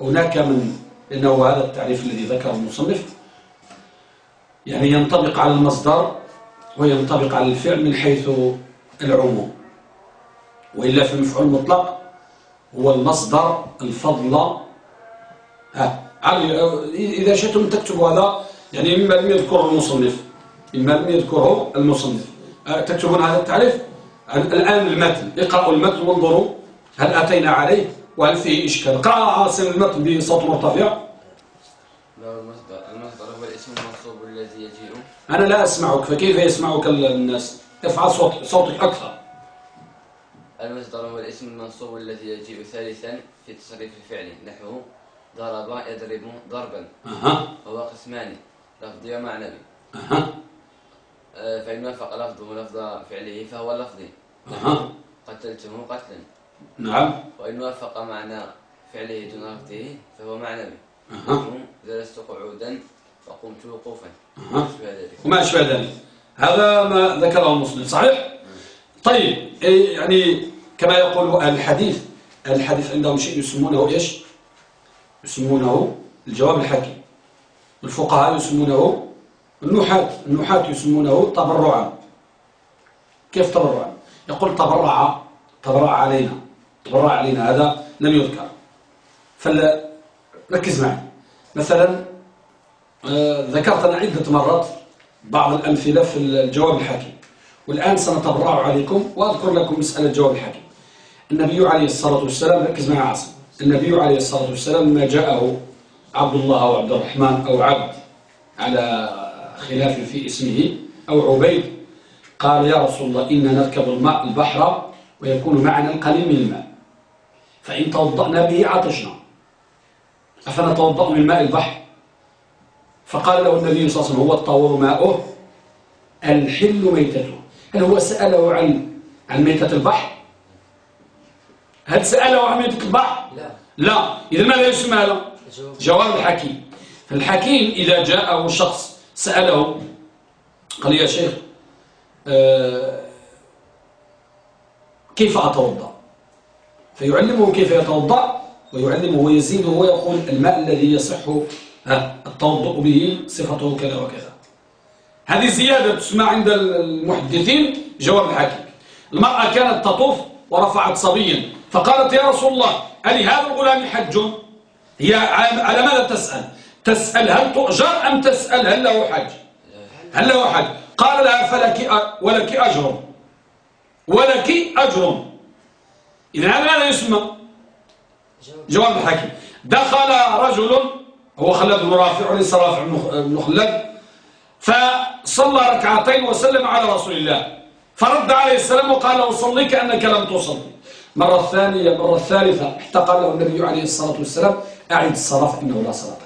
هناك من إنه هذا التعريف الذي ذكره المصنف. يعني ينطبق على المصدر وينطبق على الفعل من حيث العموم. وإلا في المفعول المطلق هو المصدر الفضل. ها إذا شئتم تكتبوا هذا يعني مما لم يذكره المصنف مما لم يذكره المصنف. أه، تكتبون هذا التعريف؟ الآن المتن اقرأوا المتن وانظروا هل أتينا عليه؟ وهل فيه إشكال؟ قرأ عاصم المتن بصوت مرتفع. المصدر هو الاسم المنصوب الذي يجيء. أنا لا أسمعك فكيف يسمعك الناس؟ ارفع صوت صوتك أكثر. المصدر هو الاسم المنصوب الذي يجيء ثالثا في تصريف الفعل نحو ضرب يضرب ضربا. أها. هو قسمان لفظي ومعنوي. أها. آه، فإن وافق لفظه لفظ فعله فهو لفظي. أها قتلته قتلا. نعم. وإن وافق معنى فعله دون لفظه فهو معنوي أها. جلست قعودا وقمت وقوفا. ذلك. وما أشبه ذلك. هذا ما ذكره المسلم صحيح؟ طيب إيه يعني كما يقول الحديث الحديث عندهم شيء يسمونه إيش؟ يسمونه الجواب الحكيم الفقهاء يسمونه النحاة النحاة يسمونه تبرعا. كيف تبرعا؟ يقول تبرع تبرع علينا تبرع علينا. هذا لم يذكر. فلا ركز معي. مثلا آه، ذكرت أنا عدة مرات بعض الأمثلة في الجواب الحكيم والآن سنتبرع عليكم وأذكر لكم مسألة الجواب الحكيم النبي عليه الصلاة والسلام ركز معي عاصم. النبي عليه الصلاة والسلام ما جاءه عبد الله أو عبد الرحمن أو عبد على خلاف في اسمه أو عبيد قال يا رسول الله إنا نركب الماء البحر ويكون معنا القليل من الماء. فإن توضأنا به عطشنا. أفنتوضأ من ماء البحر؟ فقال له النبي صلى الله عليه وسلم هو الطهور ماؤه؟ الحل ميتته. هل هو سأله عن عن ميتة البحر؟ هل سأله عن البحر؟ لا. لا. إذا ماذا يسمى هذا جواب الحكيم. فالحكيم إذا جاءه شخص سأله قال يا شيخ كيف أتوضأ؟ فيعلمه كيف يتوضأ ويعلمه ويزيده ويقول الماء الذي يصح التوضؤ به صفته كذا وكذا. هذه زيادة تسمى عند المحدثين جواب الحكيم المرأة كانت تطوف ورفعت صبيا فقالت يا رسول الله ألي هذا الغلام حج؟ هي على ماذا تسأل؟ تسأل هل تؤجر أم تسأل هل له حج؟ هل له حج؟ قال لها فلك ولك أجر ولك أجر إذا هذا ماذا يسمى جواب الحكيم دخل رجل هو خلاد بن رافع وليس رافع بن خلاد فصلى ركعتين وسلم على رسول الله. فرد عليه السلام وقال له صلي كأنك لم تصلي. مرة الثانية مرة الثالثة حتى قال له النبي عليه الصلاة والسلام. أعد الصلاة فإنه لا صلاة.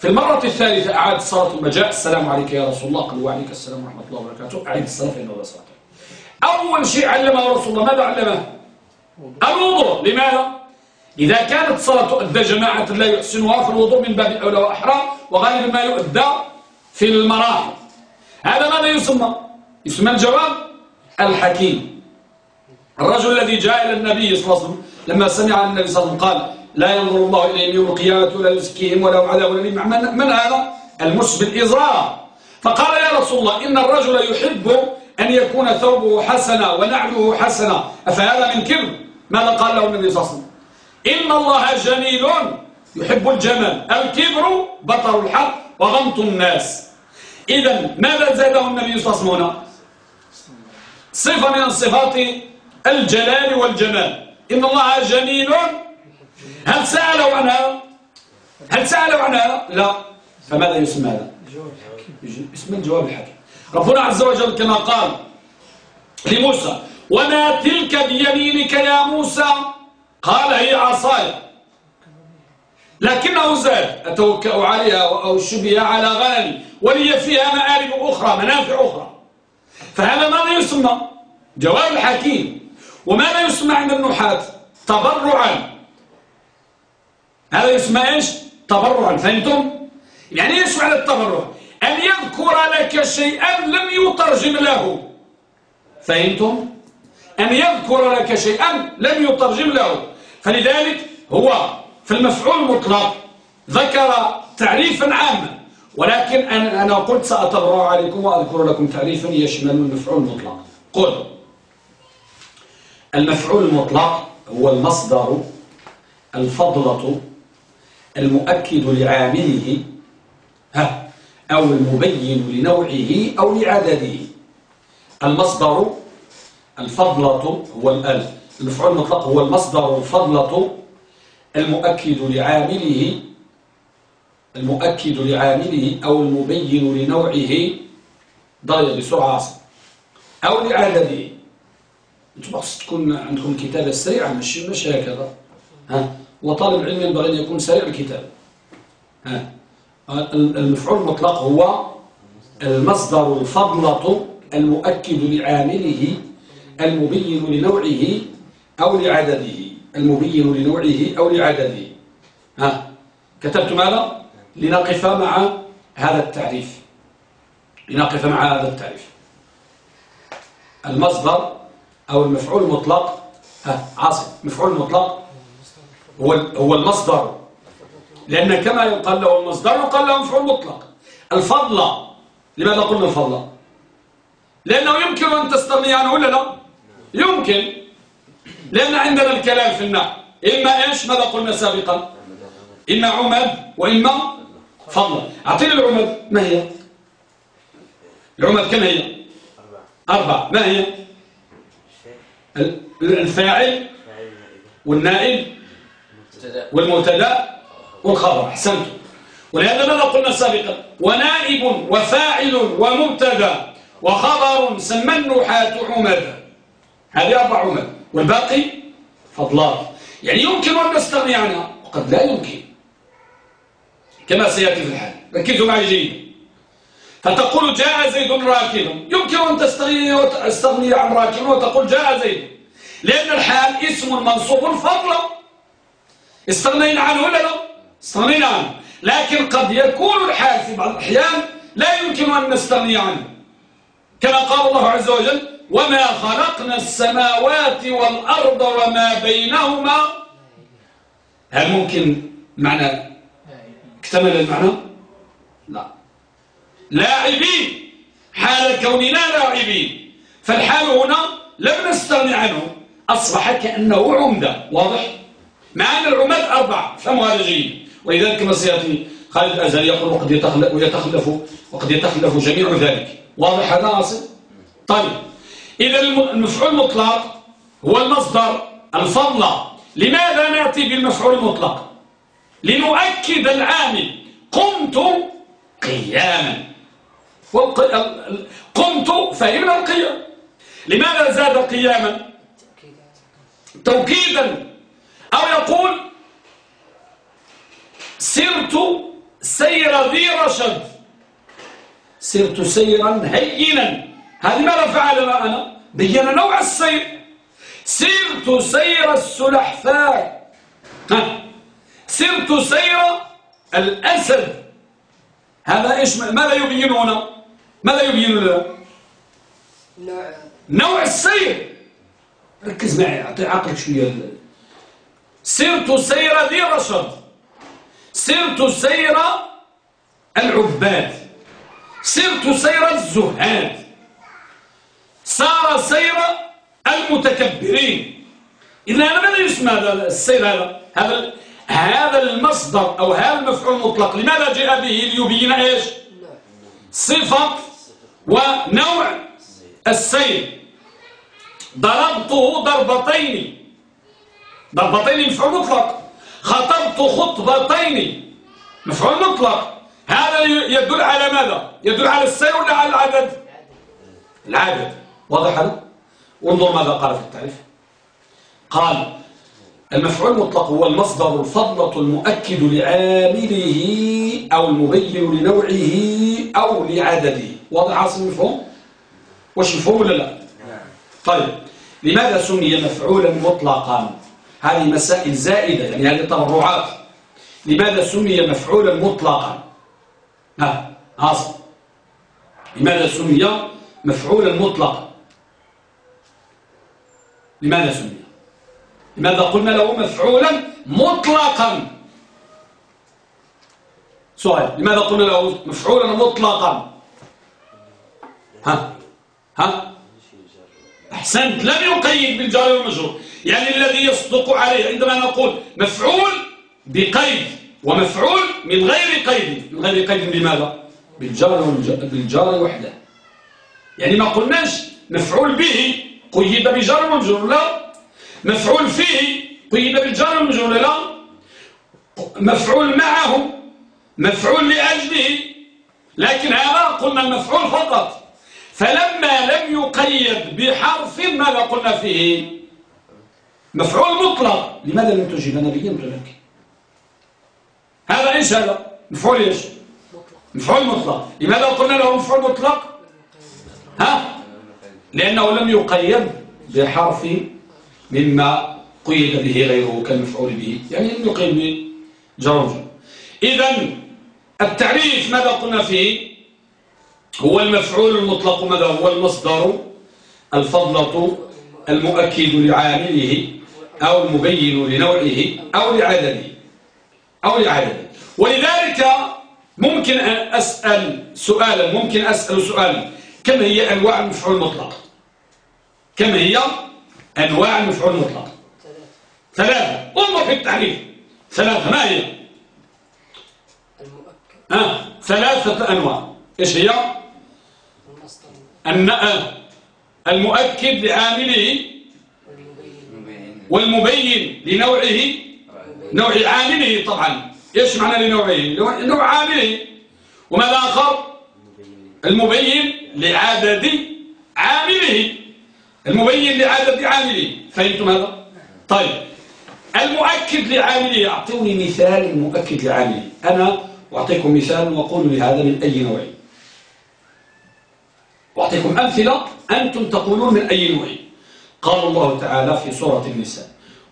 في المرة الثالثة أعاد الصلاة ثم جاء السلام عليك يا رسول الله. قال وعليك السلام ورحمة الله وبركاته. أعد الصلاة فإنه لا صلاة. أول شيء علمه رسول الله. ماذا علمه؟ الوضوء. لماذا؟ إذا كانت صلاة تؤدى جماعة لا يحسنها فالوضوء من باب أولى وأحرى وغالبا ما يؤدى في المراحل هذا ماذا يسمى؟ يسمى الجواب الحكيم. الرجل الذي جاء إلى النبي صلى الله عليه وسلم لما سمع النبي صلى الله عليه وسلم قال لا ينظر الله إليهم يوم القيامة ولا يزكيهم ولا عذاب أليم من, من هذا؟ المسبل الإزرار فقال يا رسول الله إن الرجل يحب أن يكون ثوبه حسنا ونعله حسنا أفهذا من كبر؟ ماذا قال له النبي صلى الله عليه وسلم؟ إن الله جميل يحب الجمال الكبر بطر الحق وغمط الناس. إذا ماذا زاده النبي صلى الله عليه وسلم صفة من صفات الجلال والجمال. إن الله جميل هل سألوا عن هذا هل سألوا عن هذا لا. فماذا يسمى هذا؟ اسم الجواب الحكيم. ربنا عز وجل كما قال لموسى وما تلك بيمينك يا موسى؟ قال هي عصاي. لكنه زاد أتوكأ عليها أو شبه على غنمي ولي فيها مآرب أخرى منافع أخرى. فهذا ماذا يسمى؟ جواب الحكيم وماذا يسمى عند النحاة؟ تبرعا. هذا يسمى إيش؟ تبرعا فهمتم؟ يعني إيش معنى التبرع؟ أن يذكر لك شيئا لم يترجم له. فهمتم؟ أن يذكر لك شيئا لم يترجم له. فلذلك هو في المفعول المطلق ذكر تعريفا عاما. ولكن أنا أنا قلت سأتبرع عليكم وأذكر لكم تعريفا يشمل المفعول المطلق. قل. المفعول المطلق هو المصدر الفضلة المؤكد لعامله ها أو المبين لنوعه أو لعدده. المصدر الفضلة هو المفعول المطلق هو المصدر الفضلة المؤكد لعامله المؤكد لعامله أو المبين لنوعه. ضايع بسرعة. أو لعدده. أنتم بس تكون عندكم الكتابة السريعة مش مش هكذا. ها؟ وطالب العلم ينبغي أن يكون سريع الكتاب ها؟ المفعول المطلق هو المصدر الفضلة المؤكد لعامله المبين لنوعه أو لعدده. المبين لنوعه أو لعدده. ها؟ كتبت ماذا؟ لنقف مع هذا التعريف. لنقف مع هذا التعريف. المصدر أو المفعول المطلق ها؟ عاصم مفعول مطلق هو هو المصدر. لأن كما يقال له المصدر يقال له مفعول مطلق. الفضلة لماذا قلنا الفضلة لأنه يمكن أن تستغني عنه ولا لا؟ يمكن. لأن عندنا الكلام في النحو إما إيش؟ ماذا قلنا سابقا؟ إما عمد وإما فضلة أعطيني العمد. ما هي؟ العمد كم هي؟ أربع ما هي؟ الفاعل والنائب. والمبتدأ والخبر. احسنت ولهذا ماذا قلنا سابقا؟ ونائب وفاعل ومبتدأ وخبر سمى النحاة عمدا هذه أربع عمد. والباقي فضلات يعني يمكن أن نستغني عنها وقد لا يمكن. كما سيأتي في الحال. ركزوا معي جيدا فتقول جاء زيد راكب يمكن أن تستغني عن راكب وتقول جاء زيد. لأن الحال اسم منصوب فضلا. استغنينا عنه ولا لا؟ استغنينا عنه. لكن قد يكون الحال في بعض الأحيان لا يمكن أن نستغني عنه. كما قال الله عز وجل وما خلقنا السماوات والأرض وما بينهما هل ممكن معنى اكتمل المعنى؟ لا. لاعبين. حال كوننا لاعبين. فالحال هنا لم نستغني عنه. أصبح كأنه عمدة. واضح؟ مع أن العماد أربعة هذا جيد ولذلك كما سيأتي خالد الأزهر يقول وقد يتخلف, ويتخلف وقد يتخلف جميع ذلك. واضح هذا أصل طيب. إذا المفعول المطلق هو المصدر الفضل. لماذا نأتي بالمفعول المطلق؟ لنؤكد العامل. قمت قياما. قمت فهمنا القيام. لماذا زاد قياما؟ توكيدا. أو يقول سرت سير ذي رشد. سرت سيرا هينا. هذه ماذا فعل أنا؟ بين نوع السير. سرت سير السلحفاء ها. سرت سير الأسد. هذا إيش؟ ماذا يبين هنا؟ ماذا يبين نوع. نوع السير. ركز معي أعطي عقلك شوية. سرت سير ذي رشد. سرت سير العباد. سرت سير الزهاد. سار سير المتكبرين. إذا أنا ماذا يسمى هذا السير هذا؟ هذا هذا المصدر أو هذا المفعول المطلق. لماذا جاء به ليبين إيش؟ صفة ونوع السير. ضربته ضربتين. ضربتين مفعول مطلق. خطبت خطبتين مفعول مطلق. هذا يدل على ماذا؟ يدل على السير ولا على العدد؟ العدد. واضح هذا؟ انظر ماذا قال في التعريف. قال المفعول المطلق هو المصدر الفضلة المؤكد لعامله أو المبين لنوعه أو لعدده. واضح عاصم مفهوم؟ وش مفهوم ولا لا؟ طيب لماذا سمي مفعولا مطلقا؟ هذه مسائل زائدة يعني هذه تبرعات لماذا سمي مفعولا مطلقا؟ ها عاصم لماذا سمي مفعولا مطلقا؟ لماذا سمي؟ لماذا قلنا له مفعولا مطلقا؟ سؤال لماذا قلنا له مفعولا مطلقا؟ ها ها. أحسنت. لم يقيد بالجار والمجرور يعني الذي يصدق عليه عندما نقول مفعول بقيد ومفعول من غير قيد. من غير قيد بماذا؟ بالجار بالجار وحده. يعني ما قلناش مفعول به قيد بجار ومجرور لا. مفعول فيه قيد بالجار ومجرور لا. مفعول معه مفعول لأجله. لكن هذا قلنا المفعول فقط. فلما لم يقيد بحرف ماذا قلنا فيه. مفعول مطلق. لماذا لم تجيب؟ أنا بينت لك. هذا إيش هذا؟ مفعول إيش؟ مفعول مطلق. لماذا قلنا له مفعول مطلق؟ ها؟ لأنه لم يقيد بحرف مما قيد به غيره كالمفعول به. يعني لم يقيد بجرم إذا التعريف ماذا قلنا فيه؟ هو المفعول المطلق ماذا هو؟ المصدر الفضلة المؤكد لعامله أو المبين لنوعه أو لعدده أو لعدده ولذلك ممكن أن أسأل سؤالا ممكن أسأل سؤالا كم هي أنواع المفعول المطلق؟ كم هي أنواع المفعول المطلق؟ ثلاثة. انظر في التعريف ثلاثة. ما هي؟ المؤكد. آه. ثلاثة أنواع. إيش هي؟ المؤكد لعامله والمبين لنوعه نوع عامله طبعا. إيش معنى لنوعه؟ نوع عامله. وماذا آخر؟ المبين لعدد عامله. المبين لعدد عامله. فهمتم هذا طيب. المؤكد لعامله. أعطوني مثال المؤكد لعامله. أنا أعطيكم مثال وأقول لهذا من أي نوع. وأعطيكم أمثلة أنتم تقولون من أي نوع. قال الله تعالى في سورة النساء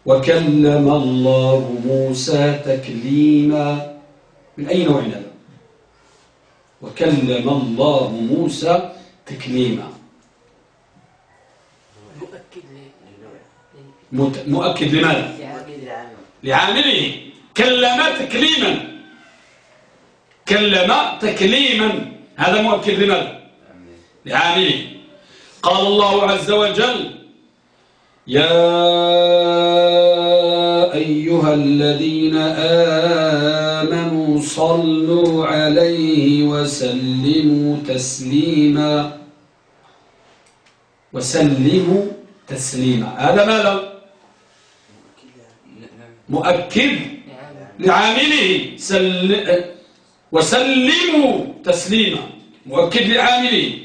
وكلم الله موسى تكليما. من أي نوع هذا وكلم الله موسى تكليما. مؤكد لماذا؟ لعامل لعامله. كلم تكليما. كلم تكليما. هذا مؤكد لماذا؟ لعامله قال الله عز وجل يا أيها الذين آمنوا صلوا عليه وسلموا تسليما. وسلموا تسليما. هذا ماذا مؤكد لعامله. سل... وسلموا تسليما. مؤكد لعامله.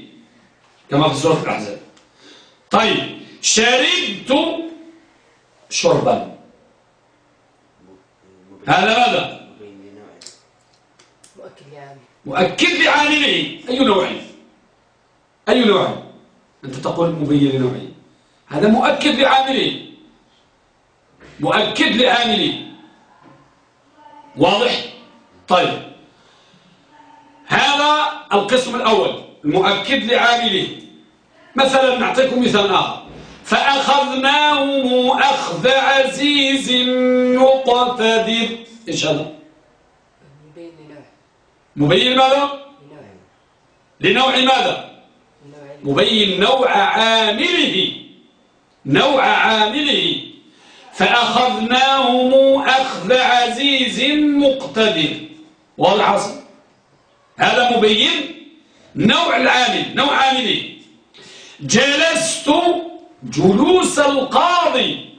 كما في سورة الأحزاب. طيب شربت شربا. هذا ماذا؟ مؤكد لعامل مؤكد لعامله أي نوع؟ أي نوع؟ أنت تقول مبين لنوعه هذا مؤكد لعامله مؤكد لعامله واضح؟ طيب. هذا القسم الأول. المؤكد لعامله مثلا نعطيكم مثال آخر. فأخذناهم أخذ عزيز مقتدر. إيش هذا؟ مبين ماذا؟ لنوع ماذا؟ مبين نوع عامله. نوع عامله. فأخذناهم أخذ عزيز مقتدر. حصل هذا مبين نوع العامل نوع عامله جلست جلوس القاضي.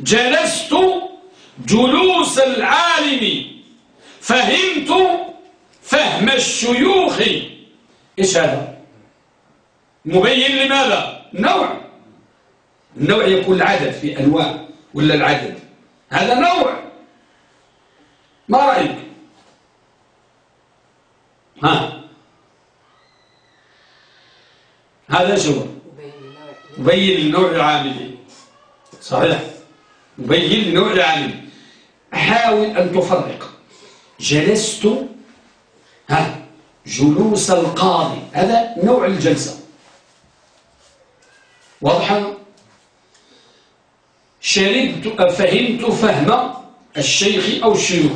جلست جلوس العالم. فهمت فهم الشيوخ. إيش هذا؟ مبين لماذا؟ نوع. النوع يكون العدد في أنواع ولا العدد؟ هذا نوع. ما رأيك؟ ها؟ هذا شو؟ مبين لنوع العامل. صحيح؟ مبين لنوع العامل. حاول أن تفرق. جلست ها جلوس القاضي. هذا نوع الجلسة. واضحة شربت فهمت فهم الشيخ أو الشيوخ.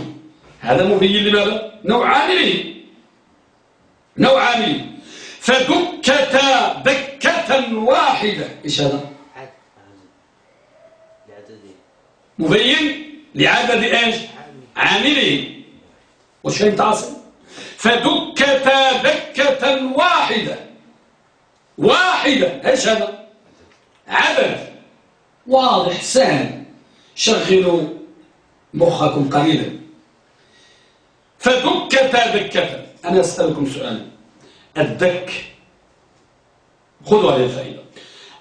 هذا مبين لماذا؟ نوع عامله نوع عامله فدكتا دكة واحدة. إيش هذا؟ مبين لعدد عامل عامله. وش فهمت عاصم فدكتا دكة واحدة. واحدة. إيش هذا؟ عدد. واضح. سهل. شغلوا مخكم قليلا. فدكتا دكة أنا أسألكم سؤال. الدك. خذوا هذه الفائدة.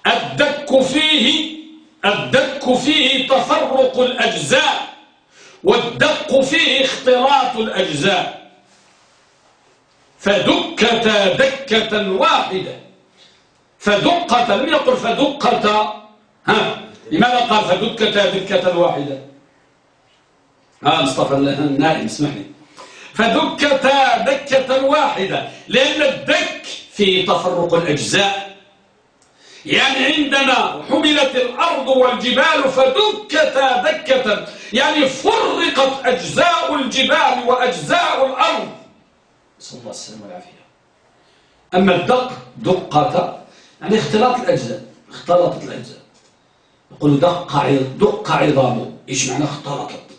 الدك فيه الدك فيه تفرق الأجزاء والدق فيه اختلاط الأجزاء. فدكتا دكة واحدة. فدقة لم يقل فدقة. ها لماذا قال فدكتا دكة واحدة؟ ها مصطفى النائم اسمح لي. فدكتا دكة واحدة لأن الدك فيه تفرق الأجزاء. يعني عندنا حملت الأرض والجبال فدكتا دكة يعني فرقت أجزاء الجبال وأجزاء الأرض. صلى الله السلام والعافية. أما الدق دقة يعني اختلاط الأجزاء اختلطت الأجزاء. يقول دق دق عظامه إيش معنى اختلطت؟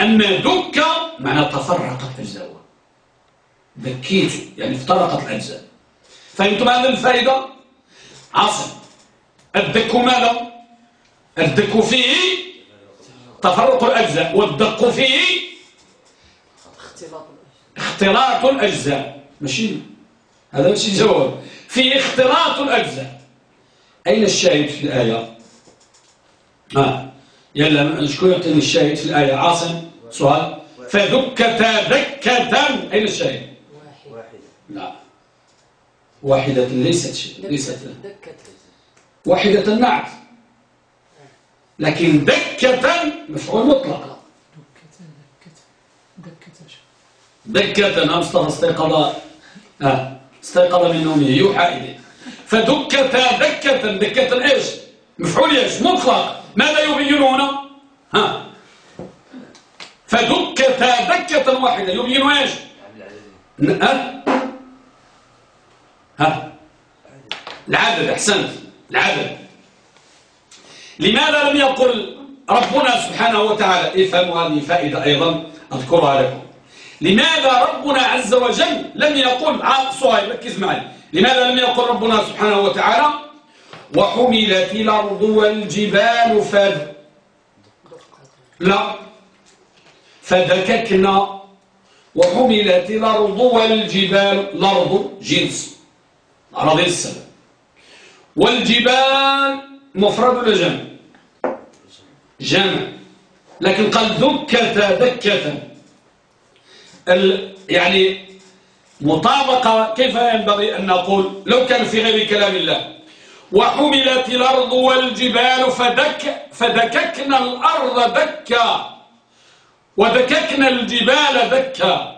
أما دك معنى تفرقت أجزاؤها دكيت يعني افترقت الأجزاء. فهمتم هذه الفائدة عاصم الدك ماذا؟ الدك فيه تفرق الأجزاء والدق فيه اختلاط اختلاط الأجزاء. ماشي؟ هذا ماشي جواب. في اختلاط الأجزاء. أين الشاهد في الآية؟ ها. يلا شكون يعطيني الشاهد في الآية. عاصم. سؤال. فدكتا دكة أين الشاهد؟ واحد لا. واحدة ليست شيء ليست واحدة نعت لكن دكة مفعول مطلق. دكة نعم استيقظ. آه استيقظ من نومه. يوحى إليه. فدكة دكة دكة إيش؟ مفعول إيش؟ مطلق. ماذا يبين هنا ها. فدكة دكة واحدة. يبين إيش؟ ها ها. العدد أحسنت. العدد. لماذا لم يقل ربنا سبحانه وتعالى؟ افهموا هذه فائدة أيضا. أذكرها لكم. لماذا ربنا عز وجل لم يقل؟ صهيب ركز معي. لماذا لم يقل ربنا سبحانه وتعالى؟ وحملت الأرض والجبال فد لا. فدككنا وحملت الأرض والجبال الأرض جنس. أراضي السماء والجبال مفرد ولا جمع؟ جمع. لكن قال دكة دكة يعني مطابقة كيف ينبغي أن نقول؟ لو كان في غير كلام الله. وحملت الأرض والجبال فدك فدككنا الأرض دكا ودككنا الجبال دكا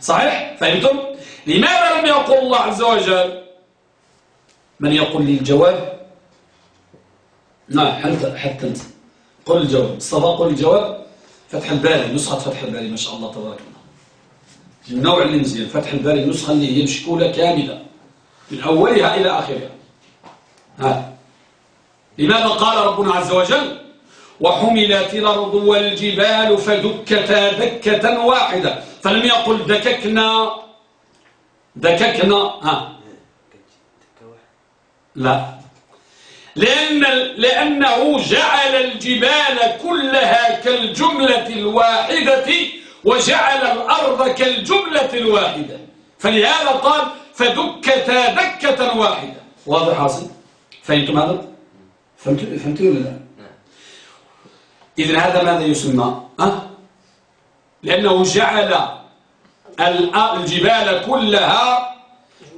صحيح؟ فهمتم؟ لماذا لم يقول الله عز وجل؟ من يقول لي الجواب نعم حتى حتى أنت. قل الجواب. مصطفى قل الجواب. فتح الباري نسخة فتح الباري ما شاء الله تبارك الله. النوع اللي مزيان. فتح الباري النسخة اللي هي مشكولة كاملة. من أولها إلى آخرها. ها. لماذا قال ربنا عز وجل؟ وحملت الأرض والجبال فدكتا دكة واحدة. فلم يقل دككنا دككنا ها. لا. لأن لأنه جعل الجبال كلها كالجملة الواحدة وجعل الأرض كالجملة الواحدة. فلهذا قال فدكتا دكة واحدة. واضح حاصل؟ فهمتم هذا؟ فهمتم ولا لا؟ إذن هذا ماذا يسمى؟ أه؟ لأنه جعل الجبال كلها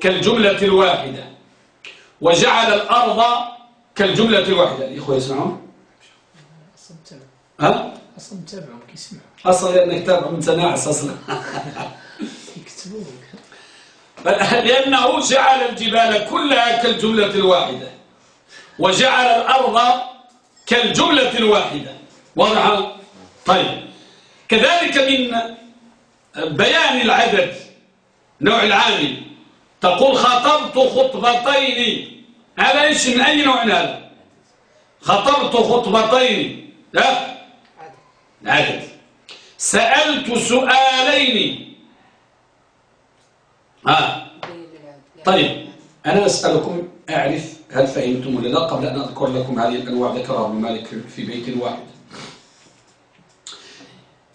كالجملة الواحدة وجعل الأرض كالجملة الواحدة. الإخوة يسمعون؟ ها؟ أصلا متابعهم كيسمعوا أصلا لأنك تابع متناعس أصلا. لأنه جعل الجبال كلها كالجملة الواحدة وجعل الأرض كالجملة الواحدة. واضح طيب. كذلك من بيان العدد نوع العامل تقول خطبت خطبتين. هذا إيش؟ من أي نوع هذا؟ خطبت خطبتين. لا. عدد سألت سؤالين. ها. طيب. أنا أسألكم أعرف هل فهمتم ولا لا؟ قبل أن أذكر لكم هذه الأنواع ذكرها ابن مالك في بيت واحد.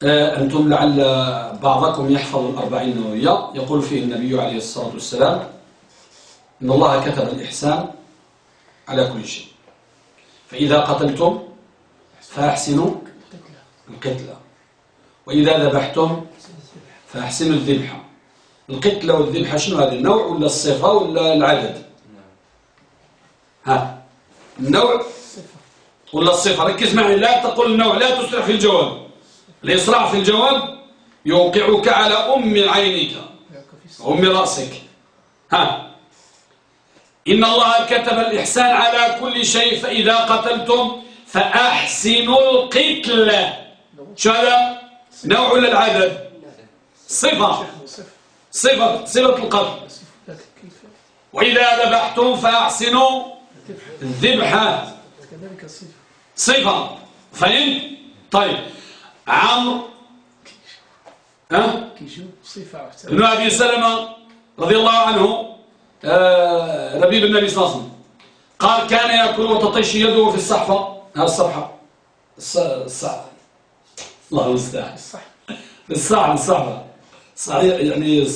أنتم لعل بعضكم يحفظ الأربعين النووية يقول فيه النبي عليه الصلاة والسلام إن الله كتب الإحسان على كل شيء. فإذا قتلتم فأحسنوا القتلة. وإذا ذبحتم فأحسنوا الذبحة القتلة والذبحة شنو هذا؟ النوع ولا الصفة ولا العدد؟ ها؟ النوع ولا الصفة؟ ركز معي لا تقول النوع لا تسرع في الجواب. الإسراع في الجواب يوقعك على أم عينك أم رأسك. ها. إن الله كتب الإحسان على كل شيء فإذا قتلتم فأحسنوا القتل. شو هذا؟ نوع ولا العدد؟ صفة. صفة صفة القتل. وإذا ذبحتم فأحسنوا الذبحة صفة. فهمت؟ طيب. عمرو. ها؟ ابن أبي سلمة رضي الله عنه آه ربيب النبي صلى الله عليه وسلم. قال كان يأكل وتطيش يده في الصحفة. الصفحة. الصحفة الله المستعان. الصحن الصحفة صحيح يعني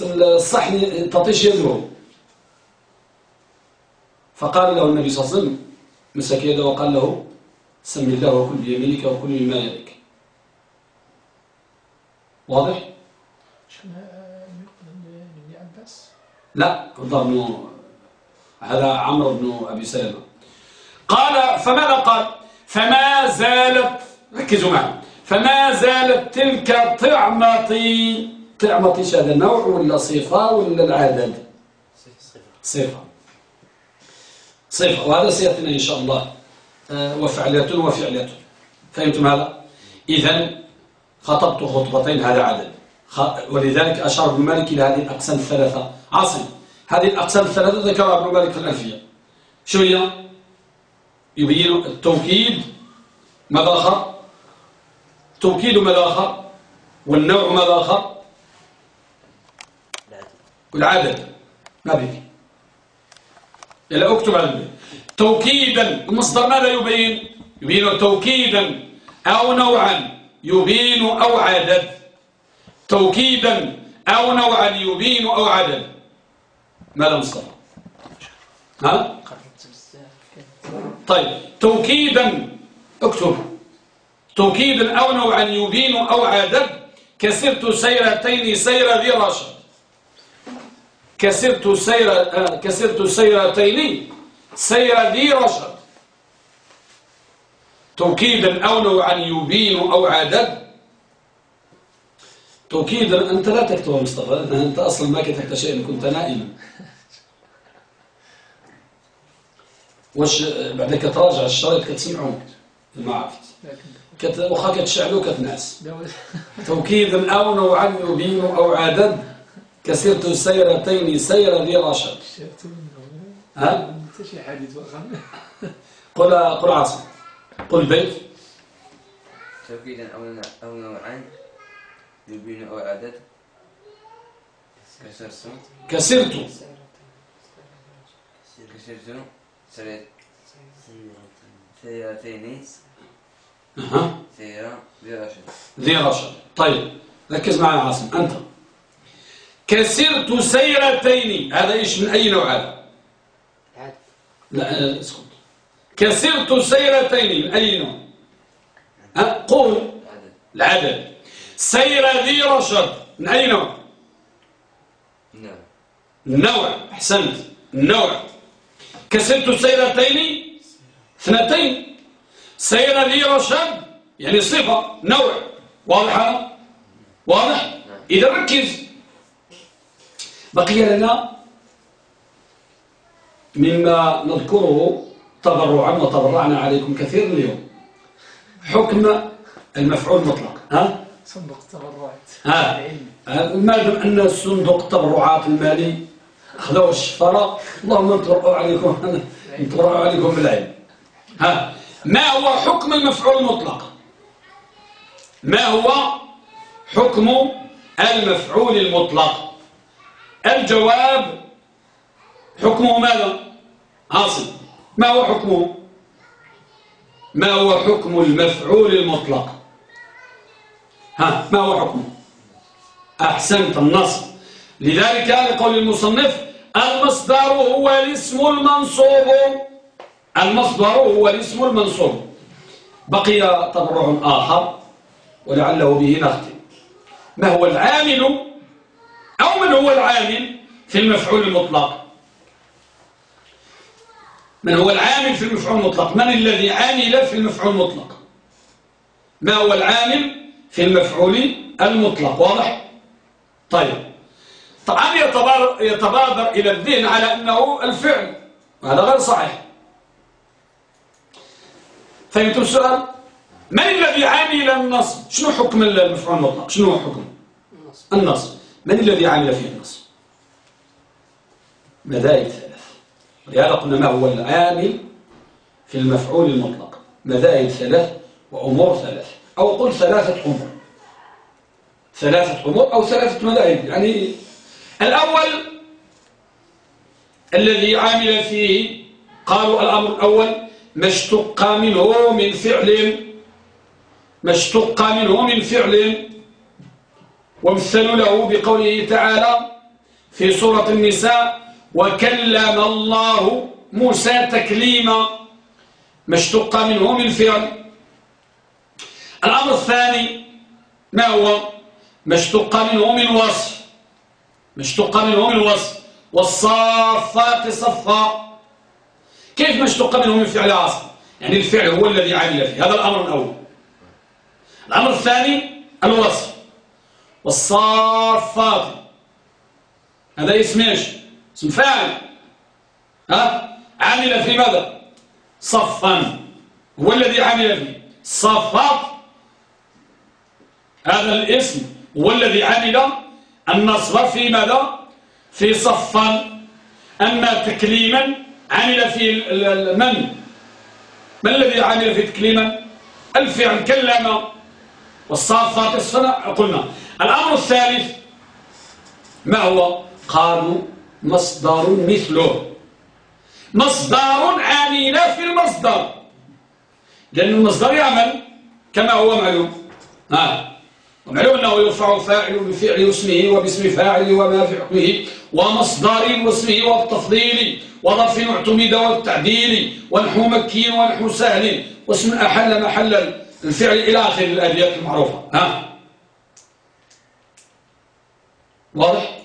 الصحن تطيش يده. فقال له النبي صلى الله عليه وسلم مسك يده وقال له سم الله وكل بيمينك وكل مما يليك واضح؟ شنو ابن عباس؟ لا الله هذا عمرو بن أبي سلمة. قال فماذا قال؟ فما زالت ركزوا معي. فما زالت تلك طعمتي طعمتي هذا نوع ولا صفة ولا العدد؟ صفة. صفة. وهذا سيأتينا إن شاء الله. آه، وفعلة وفعلة فهمتم هذا؟ إذا خطبت خطبتين هذا عدد. ولذلك أشار ابن مالك إلى هذه الأقسام الثلاثة. عاصم هذه الأقسام الثلاثة ذكرها ابن مالك في الألفية شو هي؟ يبين التوكيد ماذا آخر؟ التوكيد ماذا آخر؟ والنوع ماذا آخر؟ والعدد ما بك إلا أكتب على توكيدا المصدر ماذا يبين؟ يبين توكيدا أو نوعا يبين أو عدد. توكيدا أو نوعا يبين أو عدد. ماذا مصدر ها؟ طيب توكيدا اكتب. توكيدا أو نوعا يبين أو عدد. كسرت سيرتين سير ذي رشد. كسرت سير آه، كسرت سيرتين سير ذي رشد. توكيدا أو نوعا يبين أو عدد توكيدا أنت لا تكتب مصطفى أنت أصلا ما كتبت شيء كنت نائما واش بعد كتراجع الشريط كتسمعوا ما عرفت كت واخا كتشعلوا كتنعس توكيدا أو نوعا يبين أو عدد كسرت السيرتين سير ذي رشد. ها؟ شي حديث قل قل عاصم. قل بيت. توكيدا أو أو نوعا يبين أو عدد. كسرت. كسرت كسرت سيرتين أها. سيارة ذي رشد. ذي رشد. طيب ركز معي عاصم. أنت. كسرت سيرتين. هذا إيش؟ من أي نوع هذا؟ لا اسكت. كسرت سيرتين أي نوع؟ ها قول العدد. سير ذي رشد. من أي نوع؟ نعم النوع أحسنت. النوع كسرت سيرتين؟ اثنتين. سير ذي رشد يعني صفة نوع. واضح؟ واضح إذا ركز. بقي لنا مما نذكره تبرعا وتبرعنا عليكم كثير اليوم. حكم المفعول المطلق ها؟ صندوق التبرعات. ها؟ ما دام أن صندوق التبرعات المالي خذوا الشفره اللهم نتبرعوا عليكم نتبرعوا عليكم بالعلم. ها؟ ما هو حكم المفعول المطلق؟ ما هو حكم المفعول المطلق؟ الجواب حكمه ماذا؟ عاصم. ما هو حكمه؟ ما هو حكم المفعول المطلق؟ ها ما هو حكمه؟ أحسنت النص لذلك لقول المصنف المصدر هو الاسم المنصوب. المصدر هو الاسم المنصوب. بقي تبرع آخر ولعله به نختم. ما هو العامل؟ أو من هو العامل في المفعول المطلق؟ من هو العامل في المفعول المطلق؟ من الذي عامل في المفعول المطلق؟ ما هو العامل في المفعول المطلق؟ واضح؟ طيب. طبعا يتبادر إلى الذهن على أنه الفعل. وهذا غير صحيح. فهمتم السؤال؟ من الذي عامل النصب شنو حكم المفعول المطلق؟ شنو هو حكم؟ النصب من الذي عمل فيه النصب مذاهب ولهذا قلنا ما هو العامل في المفعول المطلق. مذاهب ثلاث وأمور ثلاث أو قل ثلاثة أمور. ثلاثة أمور أو ثلاثة مذاهب. يعني الأول الذي عامل فيه قالوا الأمر الأول ما اشتق منه من فعل ما اشتق منه من فعل. وامثلوا له بقوله تعالى في سورة النساء وكلم الله موسى تكليما ما اشتق منه من فعل الأمر الثاني ما هو؟ ما اشتق منه من وصف. ما اشتق منه من وصف. والصافات صفا. كيف ما اشتق منه من فعل أصل؟ يعني الفعل هو الذي عمل فيه. هذا الأمر الأول. الأمر الثاني الوصف. والصافات. هذا اسم إيش؟ اسم فاعل ها؟ عمل في ماذا؟ صفا. هو الذي عمل فيه؟ صفات هذا الاسم. هو الذي عمل النصب في ماذا؟ في صفا. أما تكليما عمل في من؟ ما الذي عمل في تكليما؟ الفعل كلم. والصافات الصنع قلنا. الأمر الثالث. ما هو؟ قالوا مصدر مثله. مصدر عامل في المصدر. لأن المصدر يعمل كما هو معلوم. ها. ومعلوم أنه يرفع فاعل بفعل اسمه وباسم فاعل وما في حكمه ومصدر واسمه والتفضيل وظرف اعتمد والتعديل ونحو مكي ونحو سهل واسم أحل محل الفعل إلى آخر الأبيات المعروفة. ها. واضح؟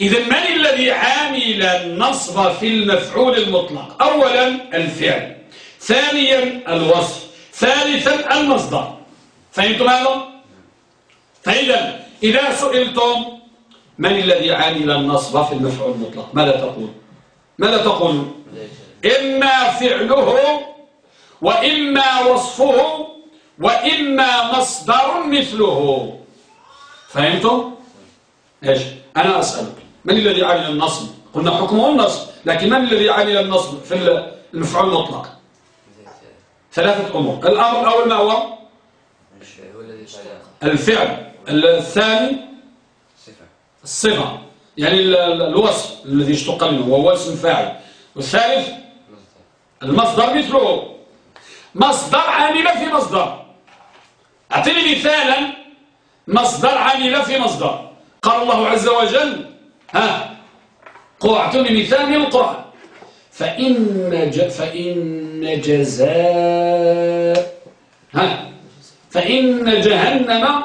إذا من الذي عامل النصب في المفعول المطلق أولا الفعل ثانيا الوصف ثالثا المصدر فهمتم هذا؟ فإذا إذا سئلتم من الذي عامل النصب في المفعول المطلق ماذا تقول؟ ماذا تقول؟ إما فعله وإما وصفه وإما مصدر مثله فهمتم؟ إيش؟ أنا أسألك من الذي عمل النصب؟ قلنا حكمه النصب لكن من الذي عمل النصب في المفعول المطلق؟ ثلاثة أمور. الأمر الأول ما هو؟ الفعل. الثاني؟ الصفة يعني الوصف الذي اشتق منه وهو اسم فاعل. والثالث؟ المصدر مثله. مصدر عامل في مصدر. أعطيني مثالا. مصدر عامل في مصدر. قال الله عز وجل ها؟ اعطوني مثال من القرآن فإن ج... فإن جزاء ها؟ فإن جهنم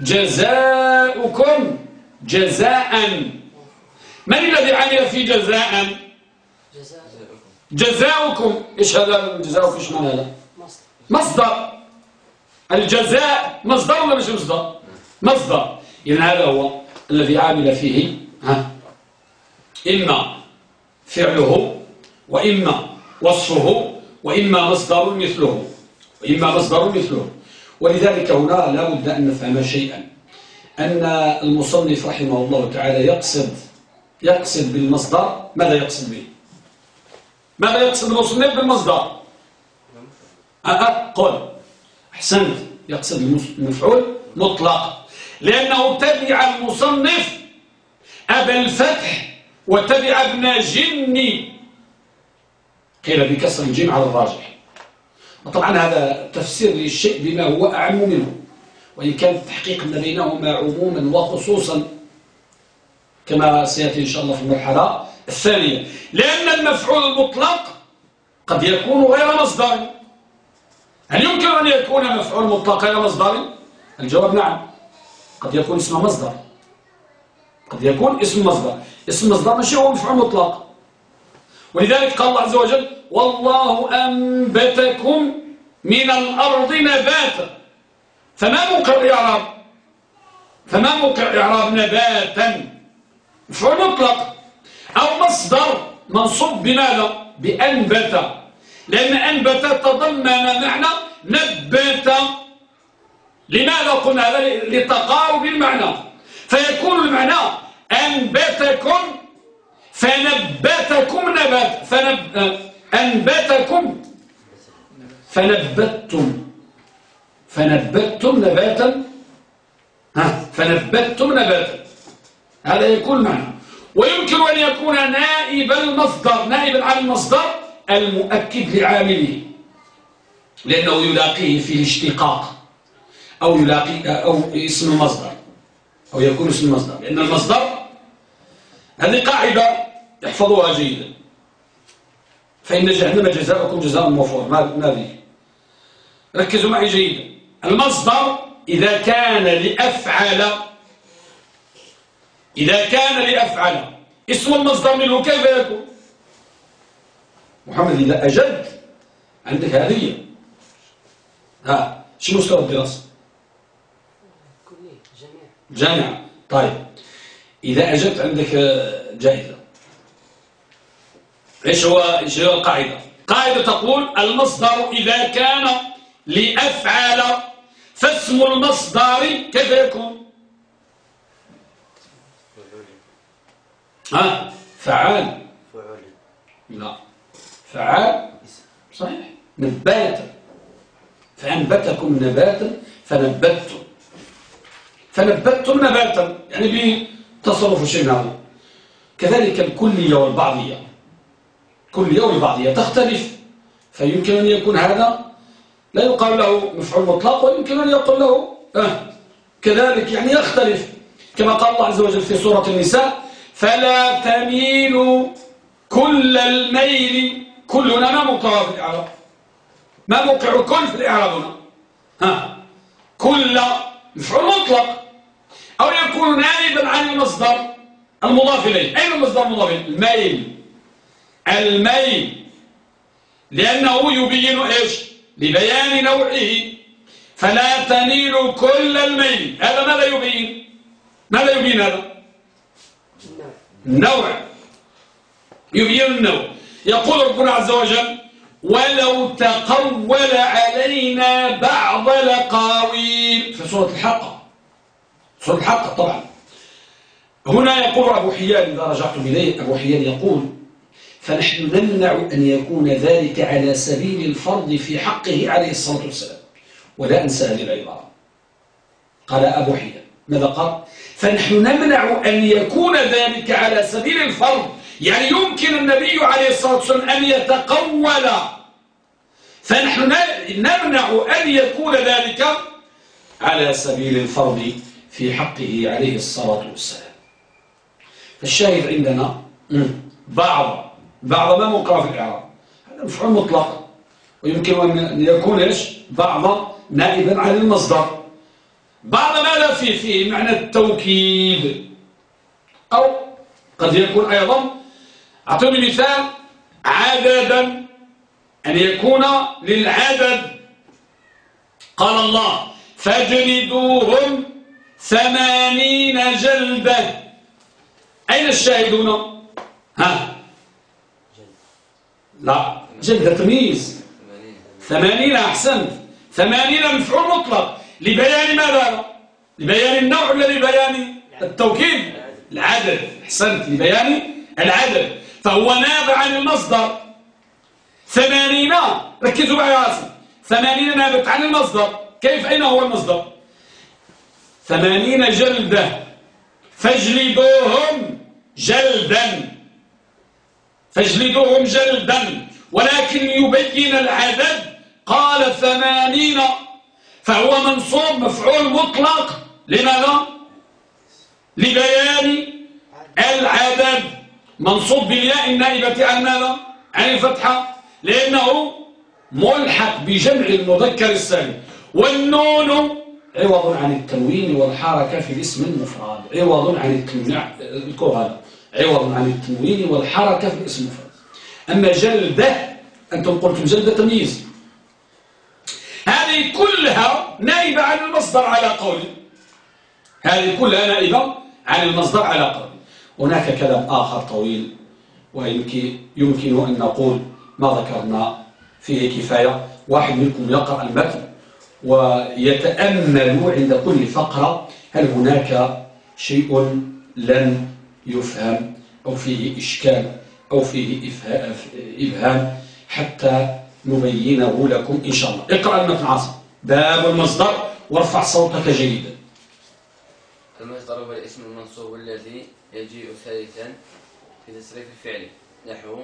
جزاؤكم جزاء. من الذي عمل في جزاء؟ جزاؤكم. إيش هذا الجزاء إيش معنى هذا؟ مصدر. الجزاء مصدر ولا مش مصدر؟ مصدر. إذن هذا هو الذي عامل فيه ها؟ إما فعله وإما وصفه وإما مصدر مثله وإما مصدر مثله. ولذلك هنا لا بد أن نفهم شيئا. أن المصنف رحمه الله تعالى يقصد يقصد بالمصدر ماذا يقصد به؟ ماذا يقصد المصنف بالمصدر؟ أه قل. أحسنت. يقصد المفعول مطلق. لأنه تبع المصنف أبا الفتح وتبع ابن جني قيل بكسر الجيم على الراجح. وطبعا هذا تفسير للشيء بما هو أعم منه. وإن كان التحقيق ما بينهما عموما وخصوصا كما سيأتي إن شاء الله في المرحلة الثانية. لأن المفعول المطلق قد يكون غير مصدر. هل يمكن أن يكون مفعول مطلق غير مصدر؟ الجواب نعم قد يكون اسم مصدر. قد يكون اسم مصدر. اسم مصدر ماشي هو مفعول مطلق. ولذلك قال الله عز وجل والله أنبتكم من الأرض نباتا. فما موقع إعراب؟ فما موقع إعراب نباتا؟ مفعول مطلق. أو مصدر منصوب بماذا؟ بأنبت لأن أنبت تضمن معنى نبت لماذا قلنا هذا؟ لتقارب المعنى. فيكون المعنى أنبتكم فنبتكم نبات فنب... أنبتكم فنبتتم. فنبتتم نباتا. ها فنبتتم نباتا. هذا يكون معنى ويمكن أن يكون نائب المصدر نائبا عن المصدر المؤكد لعامله. لأنه يلاقيه في الاشتقاق أو يلاقي أو اسم مصدر أو يكون اسم مصدر لأن المصدر هذه قاعدة احفظوها جيدا. فإن جهنم جزاؤكم جزاء موفور ما به ركزوا معي جيدا. المصدر إذا كان لأفعل إذا كان لأفعل. اسم المصدر منه كيف يكون؟ محمد إذا أجبت عندك هذه ها شنو مستوى الدراسة؟ جامعة طيب. إذا أجبت عندك جائزة. إيش هو إيش هو القاعدة؟ قاعدة تقول المصدر إذا كان لأفعال فاسم المصدر كيف يكون؟ ها؟ فعال. فعولي لا. فعال. صحيح. نبات. فأنبتكم نباتا فنبتتم. فنبتتم نباتا يعني بتصرف شيء هذا. كذلك الكلية والبعضية كلية والبعضية تختلف. فيمكن أن يكون هذا لا يقال له مفعول مطلق ويمكن أن يقول له آه كذلك يعني يختلف. كما قال الله عز وجل في سورة النساء فلا تميلوا كل الميل كلنا ما موقع في الإعراب. ما موقع كل في الإعراب هنا. ها كل مفعول مطلق. أو يكون نائبا عن المصدر المضاف إليه. أين المصدر المضاف إليه؟ الميل. الميل. لأنه يبين إيش؟ لبيان نوعه. فلا تميل كل الميل. هذا ماذا يبين؟ ماذا يبين هذا؟ النوع يبين النوع يقول ربنا عز وجل ولو تقول علينا بعض الأقاويل في سورة الحق. سورة الحق طبعا. هنا يقول أبو حيان إذا رجعتم إليه أبو حيان يقول فنحن نمنع أن يكون ذلك على سبيل الفرض في حقه عليه الصلاة والسلام ولا أنسى هذه العبارة. قال أبو حيان. ماذا قال؟ فنحن نمنع أن يكون ذلك على سبيل الفرض يعني يمكن النبي عليه الصلاة والسلام أن يتقول فنحن نمنع أن يكون ذلك على سبيل الفرض في حقه عليه الصلاة والسلام. فالشاهد عندنا بعض بعض ما موقع في الإعراب هذا مفعول مطلق. ويمكن أن يكون إيش؟ بعض نائبا عن المصدر. بعض ماذا فيه؟ فيه معنى التوكيد. أو قد يكون أيضا أعطوني مثال عددا أن يكون للعدد. قال الله فاجلدوهم ثمانين جلدة أين الشاهدون ها؟ لا جلدة ثمانين ثمانين أحسنت ثمانين مفعول مطلق. لبيان ماذا؟ لبيان النوع ولا لبيان التوكيد العدد. أحسنت. لبيان العدد. فهو نابع عن المصدر. ثمانين. ركزوا معي يا عاصم. ثمانين نابت عن المصدر. كيف؟ أين هو المصدر؟ ثمانين جلدة. فاجلدوهم جلدا. فاجلدوهم جلدا. ولكن يبين العدد. قال ثمانين. فهو منصوب مفعول مطلق. لماذا؟ لبيان العدد. منصوب بالياء النائبة عن ماذا؟ عن الفتحة. لأنه ملحق بجمع المذكر السالم. والنون عوض عن التنوين والحركة في الاسم المفرد. عوض عن التنوين. الكهرباء عوض عن التنوين والحركة في الاسم المفرد. أما جلدة أنتم قلتم جلدة تمييز. هذه كلها نائبة عن المصدر على قول. هذه كلها نائبة عن المصدر على قول. هناك كلام آخر طويل ويمكن يمكن أن نقول ما ذكرنا فيه كفاية. واحد منكم يقرأ المتن. ويتأمل عند كل فقرة هل هناك شيء لن يفهم أو فيه إشكال أو فيه إبهام حتى نبينه لكم إن شاء الله. اقرأ المتن عاصم باب المصدر. وارفع صوتك جيدا. المصدر هو الاسم المنصوب الذي يجيء ثالثا في تصريف الفعل. نحو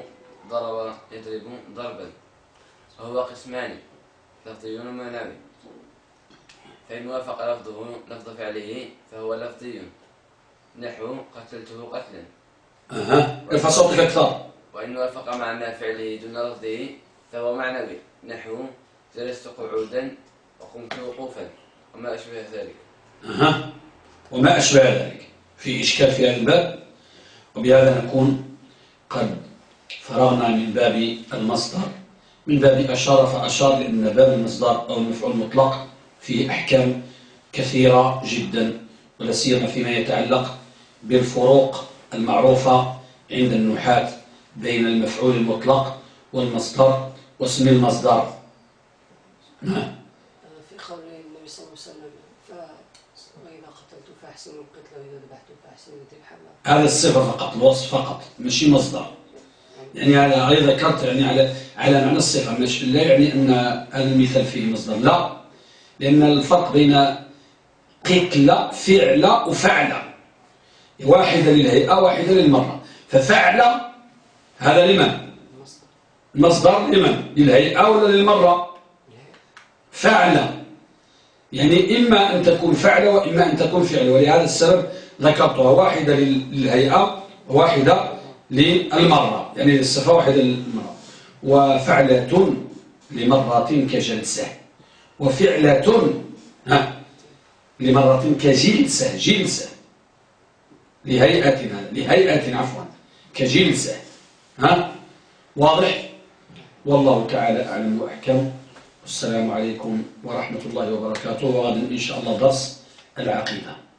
ضرب يضرب ضربا. وهو قسمان. لفظي ومعنوي فإن وافق لفظه لفظ فعله فهو لفظي. نحو قتلته قتلا. أها. ارفع صوتك أكثر وإن وافق معنى فعله دون لفظه فهو معنوي. نحو جلست قعودا وقمت وقوفا. وما أشبه ذلك. أها. وما أشبه ذلك. في إشكال في هذا الباب. وبهذا نكون قد فرغنا من باب المصدر. من باب أشار فأشار لأن باب المصدر أو المفعول المطلق فيه أحكام كثيرة جدا ولا سيما فيما يتعلق بالفروق المعروفة عند النحاة بين المفعول المطلق والمصدر واسم المصدر. نعم. في قول النبي صلى الله عليه وسلم ف وإذا قتلت فأحسنوا القتل وإذا ذبحت فأحسنوا الذبح هذا الصفة فقط الوصف فقط ماشي مصدر. يعني على غير ذكرت يعني على على معنى الصفة مش لا يعني أن هذا المثال فيه مصدر. لا. لأن الفرق بين قتل فعل وفعل. واحدة للهيئة واحدة للمرة ففعل هذا لمن؟ المصدر لمن؟ للهيئة ولا للمرة فعل. يعني إما أن تكون فعل وإما أن تكون فعل. ولهذا السبب ذكرتها. واحدة لل- للهيئة وواحدة للمرة يعني الصفة واحدة للمرة وفعلة لمرة كجلسة. وفعلة ها. لمرة كجلسة جلسة. لهيئة لهيئة عفوا كجلسة. ها؟ واضح؟ والله تعالى أعلم وأحكم. والسلام عليكم ورحمة الله وبركاته. وغدا إن شاء الله درس العقيدة.